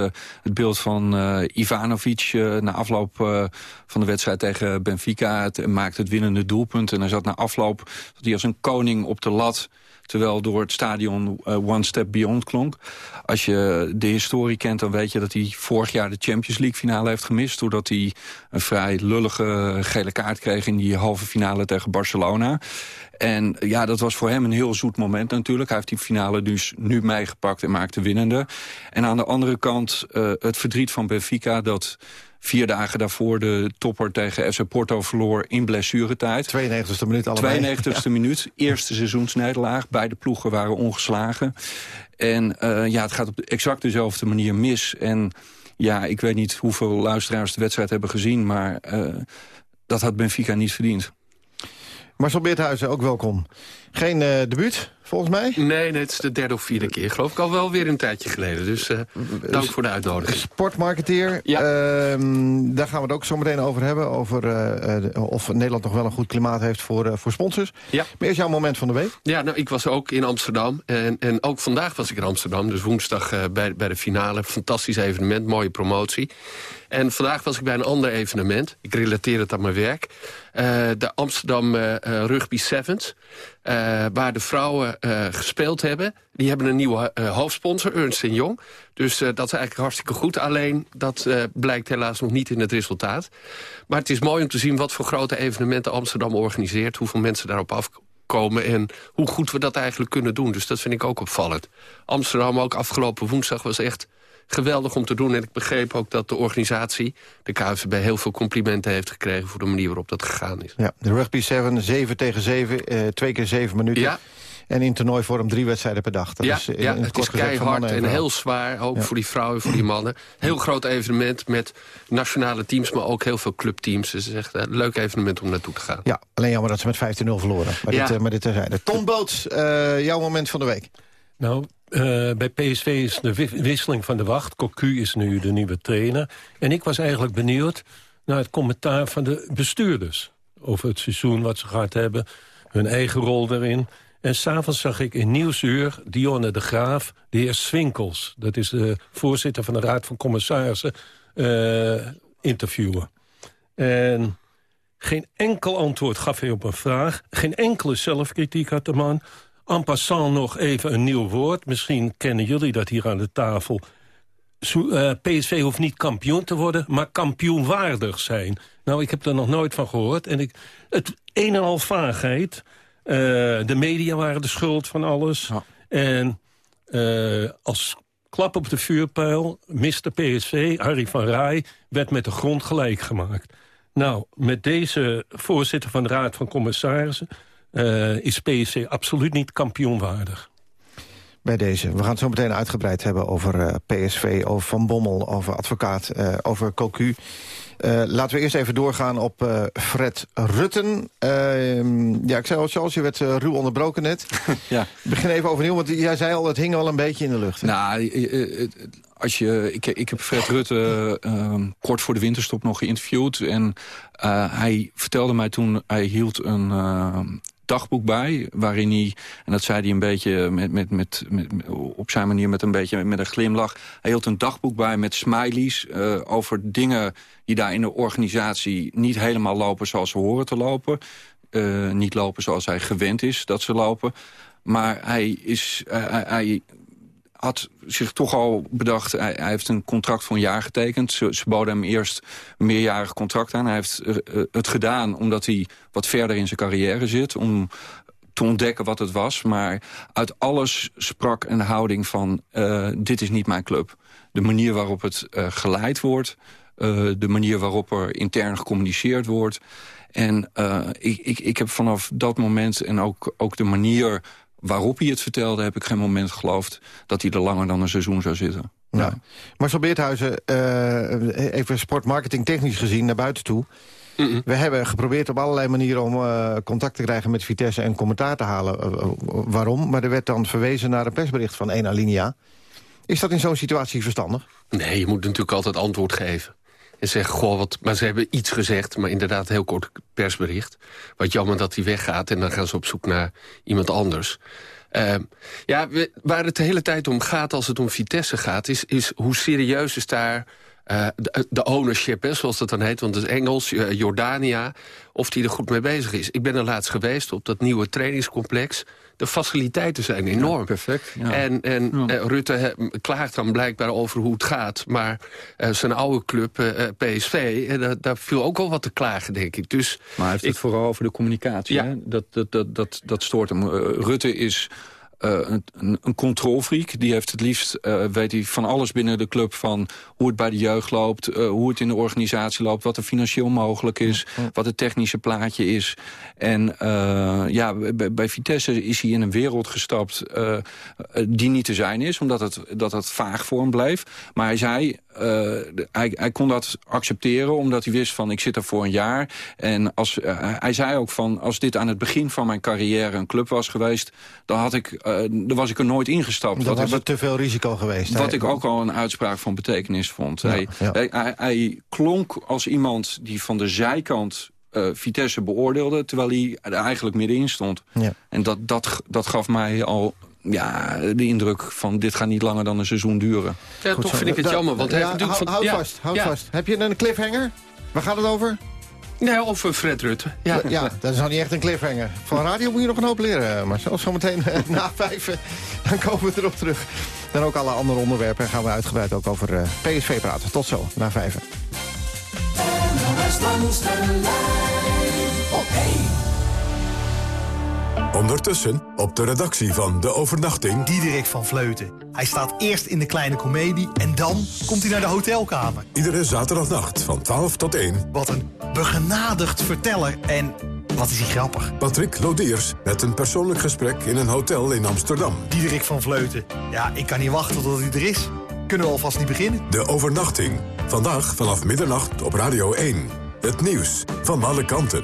het beeld van Ivanovic na afloop van de wedstrijd tegen Benfica. Het maakte het winnende doelpunt. En hij zat na afloop dat hij als een koning op de lat terwijl door het stadion uh, One Step Beyond klonk. Als je de historie kent, dan weet je dat hij vorig jaar de Champions League finale heeft gemist... doordat hij een vrij lullige gele kaart kreeg in die halve finale tegen Barcelona. En ja, dat was voor hem een heel zoet moment natuurlijk. Hij heeft die finale dus nu meegepakt en maakte winnende. En aan de andere kant uh, het verdriet van Benfica... dat vier dagen daarvoor de topper tegen FC Porto verloor in blessuretijd. 92e minuut allebei. 92e ja. minuut, eerste seizoensnederlaag. Beide ploegen waren ongeslagen. En uh, ja, het gaat op exact dezelfde manier mis. En ja, ik weet niet hoeveel luisteraars de wedstrijd hebben gezien... maar uh, dat had Benfica niet verdiend. Marcel Beerthuizen, ook welkom. Geen uh, debuut, volgens mij? Nee, nee, het is de derde of vierde keer. Geloof ik al wel weer een tijdje geleden. Dus uh, dank voor de uitnodiging. Sportmarketeer, ja. uh, daar gaan we het ook zo meteen over hebben. Over uh, of Nederland nog wel een goed klimaat heeft voor, voor sponsors. Ja. Maar is jouw moment van de week? Ja, nou, ik was ook in Amsterdam. En, en ook vandaag was ik in Amsterdam. Dus woensdag bij, bij de finale. Fantastisch evenement, mooie promotie. En vandaag was ik bij een ander evenement. Ik relateer het aan mijn werk. Uh, de Amsterdam uh, Rugby Sevens. Waar de vrouwen gespeeld hebben. Die hebben een nieuwe hoofdsponsor, Ernst Young. Dus dat is eigenlijk hartstikke goed. Alleen dat blijkt helaas nog niet in het resultaat. Maar het is mooi om te zien wat voor grote evenementen Amsterdam organiseert. Hoeveel mensen daarop afkomen en hoe goed we dat eigenlijk kunnen doen. Dus dat vind ik ook opvallend. Amsterdam ook afgelopen woensdag was echt geweldig om te doen. En ik begreep ook dat de organisatie, de KVB, heel veel complimenten heeft gekregen... voor de manier waarop dat gegaan is. Ja, de rugby 7, 7 tegen 7, uh, twee keer 7 minuten. Ja. En in toernooivorm drie wedstrijden per dag. Dat ja, is, in, ja in het is keihard en, heel zwaar. Ook ja. voor die vrouwen en voor die mannen. Heel groot evenement met nationale teams, maar ook heel veel clubteams. Dus het is echt een leuk evenement om naartoe te gaan. Ja, alleen jammer dat ze met 15-0 verloren. Maar ja. dit, uh, maar dit terzijde. Tom Boots, uh, jouw moment van de week. Nou, uh, bij PSV is de wisseling van de wacht. Cocu is nu de nieuwe trainer. En ik was eigenlijk benieuwd naar het commentaar van de bestuurders. Over het seizoen wat ze gehad hebben. Hun eigen rol erin. En s'avonds zag ik in Nieuwsuur Dionne de Graaf, de heer Swinkels. Dat is de voorzitter van de Raad van Commissarissen, uh, interviewen. En geen enkel antwoord gaf hij op een vraag. Geen enkele zelfkritiek had de man. En passant nog even een nieuw woord. Misschien kennen jullie dat hier aan de tafel. Uh, PSV hoeft niet kampioen te worden, maar kampioenwaardig zijn. Nou, ik heb er nog nooit van gehoord. En ik, het een en al vaagheid. Uh, de media waren de schuld van alles. Ja. En uh, als klap op de vuurpijl, miste PSV, Harry van Rij... werd met de grond gelijk gemaakt. Nou, met deze voorzitter van de Raad van Commissarissen... Uh, is PSV absoluut niet kampioenwaardig. Bij deze. We gaan het zo meteen uitgebreid hebben over uh, PSV, over Van Bommel, over advocaat, uh, over Cocu. Uh, laten we eerst even doorgaan op uh, Fred Rutten. Uh, ja, ik zei al, Charles, je werd ruw onderbroken net. ja. Ik begin even overnieuw, want jij zei al, het hing wel een beetje in de lucht. Hè? Nou, als je, ik, ik heb Fred Rutte ehm, kort voor de winterstop nog geïnterviewd. En hij vertelde mij toen, hij hield een ehm, dagboek bij, waarin hij, en dat zei hij een beetje met, met, met, met, op zijn manier met een beetje met een glimlach. Hij hield een dagboek bij met smileys uh, over dingen die daar in de organisatie niet helemaal lopen zoals ze horen te lopen. Uh, niet lopen zoals hij gewend is dat ze lopen. Maar hij, is, hij, hij had zich toch al bedacht... Hij, hij, heeft een contract voor een jaar getekend. Ze, ze boden hem eerst een meerjarig contract aan. Hij heeft uh, het gedaan omdat hij wat verder in zijn carrière zit... om te ontdekken wat het was. Maar uit alles sprak een houding van... Uh, dit is niet mijn club. De manier waarop het geleid wordt... de manier waarop er intern gecommuniceerd wordt... En ik, ik, ik heb vanaf dat moment en ook, ook de manier waarop hij het vertelde, heb ik geen moment geloofd... dat hij er langer dan een seizoen zou zitten. Ja. Ja. Marcel Beerthuizen, uh, even sportmarketing technisch gezien naar buiten toe. Mm -mm. We hebben geprobeerd op allerlei manieren om uh, contact te krijgen met Vitesse en commentaar te halen. Uh, waarom? Maar er werd dan verwezen naar een persbericht van één alinea. Is dat in zo'n situatie verstandig? Nee, je moet natuurlijk altijd antwoord geven. En zeggen, goh, wat, maar ze hebben iets gezegd, maar inderdaad heel kort persbericht. Wat jammer dat hij weggaat en dan gaan ze op zoek naar iemand anders. Uh, ja, waar het de hele tijd om gaat als het om Vitesse gaat... is, is hoe serieus is daar uh, de, de, ownership, hè, zoals dat dan heet. Want het is Engels, uh, Jordania, of die er goed mee bezig is. Ik ben er laatst geweest op dat nieuwe trainingscomplex. De faciliteiten zijn enorm. Ja, perfect. Ja. En, en ja. uh, Rutte he, klaagt dan blijkbaar over hoe het gaat. Maar zijn oude club, PSV, daar, daar viel ook wel wat te klagen, denk ik. Dus maar hij heeft ik, het vooral over de communicatie. Hè? Dat, dat, dat, dat, dat stoort hem. Rutte is... Uh, een, een controlfreak. Die heeft het liefst, uh, weet hij van alles binnen de club... van hoe het bij de jeugd loopt, uh, hoe het in de organisatie loopt... wat er financieel mogelijk is, ja. wat het technische plaatje is. En ja, bij, bij, Vitesse is hij in een wereld gestapt die niet te zijn is... omdat het, dat het vaag voor hem bleef. Maar hij zei, hij, hij, kon dat accepteren omdat hij wist van... ik zit er voor een jaar. En als, hij zei ook van, als dit aan het begin van mijn carrière... een club was geweest, dan had ik daar was ik er nooit ingestapt. Dan was ik, het te veel risico geweest. Wat ik ook al een uitspraak van betekenis vond. Ja, hij, ja. Hij, hij, hij, klonk als iemand die van de zijkant uh, Vitesse beoordeelde... terwijl hij er eigenlijk middenin stond. Ja. En dat, dat, dat gaf mij al ja, de indruk van dit gaat niet langer dan een seizoen duren. Ja, Goed toch zo. vind ik het jammer. Want hij ja, heeft hou, van, houd vast, houd vast. Heb je een cliffhanger? Waar gaat het over? Nee, of Fred Rutte. Ja. ja, dat is nou niet echt een cliffhanger. Van radio moet je nog een hoop leren, maar zoals zometeen na vijf, dan komen we erop terug. Dan ook alle andere onderwerpen en gaan we uitgebreid ook over PSV praten. Tot zo, na vijf. Ondertussen op de redactie van De Overnachting... Diederik van Vleuten. Hij staat eerst in de kleine komedie en dan komt hij naar de hotelkamer. Iedere zaterdagnacht van 12 tot 1. Wat een begenadigd verteller en wat is hij grappig. Patrick Lodiers met een persoonlijk gesprek in een hotel in Amsterdam. Diederik van Vleuten. Ja, ik kan niet wachten tot hij er is. Kunnen we alvast niet beginnen? De Overnachting. Vandaag vanaf middernacht op Radio 1. Het nieuws van alle kanten.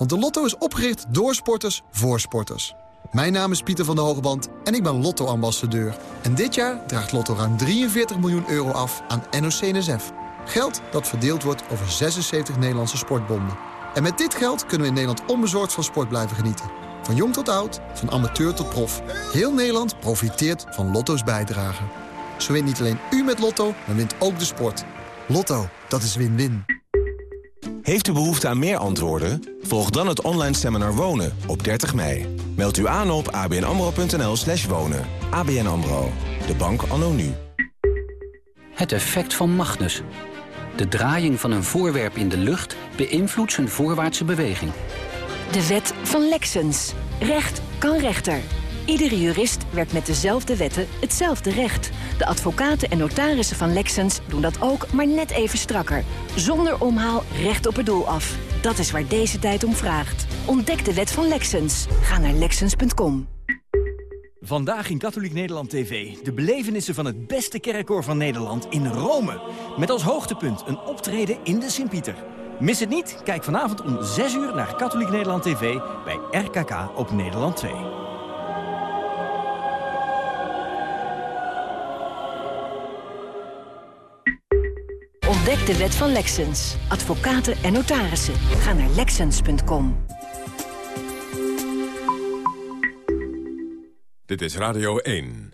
Want de Lotto is opgericht door sporters voor sporters. Mijn naam is Pieter van der Hogeband en ik ben Lotto-ambassadeur. En dit jaar draagt Lotto ruim 43 miljoen euro af aan NOC-NSF. Geld dat verdeeld wordt over 76 Nederlandse sportbonden. En met dit geld kunnen we in Nederland onbezorgd van sport blijven genieten. Van jong tot oud, van amateur tot prof. Heel Nederland profiteert van Lotto's bijdrage. Zo wint niet alleen u met Lotto, maar wint ook de sport. Lotto, dat is win-win. Heeft u behoefte aan meer antwoorden? Volg dan het online seminar Wonen op 30 mei. Meld u aan op abnamro.nl slash wonen. ABN AMRO, de bank anno nu. Het effect van Magnus. De draaiing van een voorwerp in de lucht beïnvloedt zijn voorwaartse beweging. De wet van Lexens. Recht kan rechter. Iedere jurist werkt met dezelfde wetten hetzelfde recht. De advocaten en notarissen van Lexens doen dat ook, maar net even strakker. Zonder omhaal recht op het doel af. Dat is waar deze tijd om vraagt. Ontdek de wet van Lexens. Ga naar Lexens.com. Vandaag in Katholiek Nederland TV. De belevenissen van het beste kerkkoor van Nederland in Rome. Met als hoogtepunt een optreden in de Sint-Pieter. Mis het niet? Kijk vanavond om 6 uur naar Katholiek Nederland TV bij RKK op Nederland 2. Ontdek de wet van Lexens. Advocaten en notarissen. Ga naar Lexens.com. Dit is Radio 1.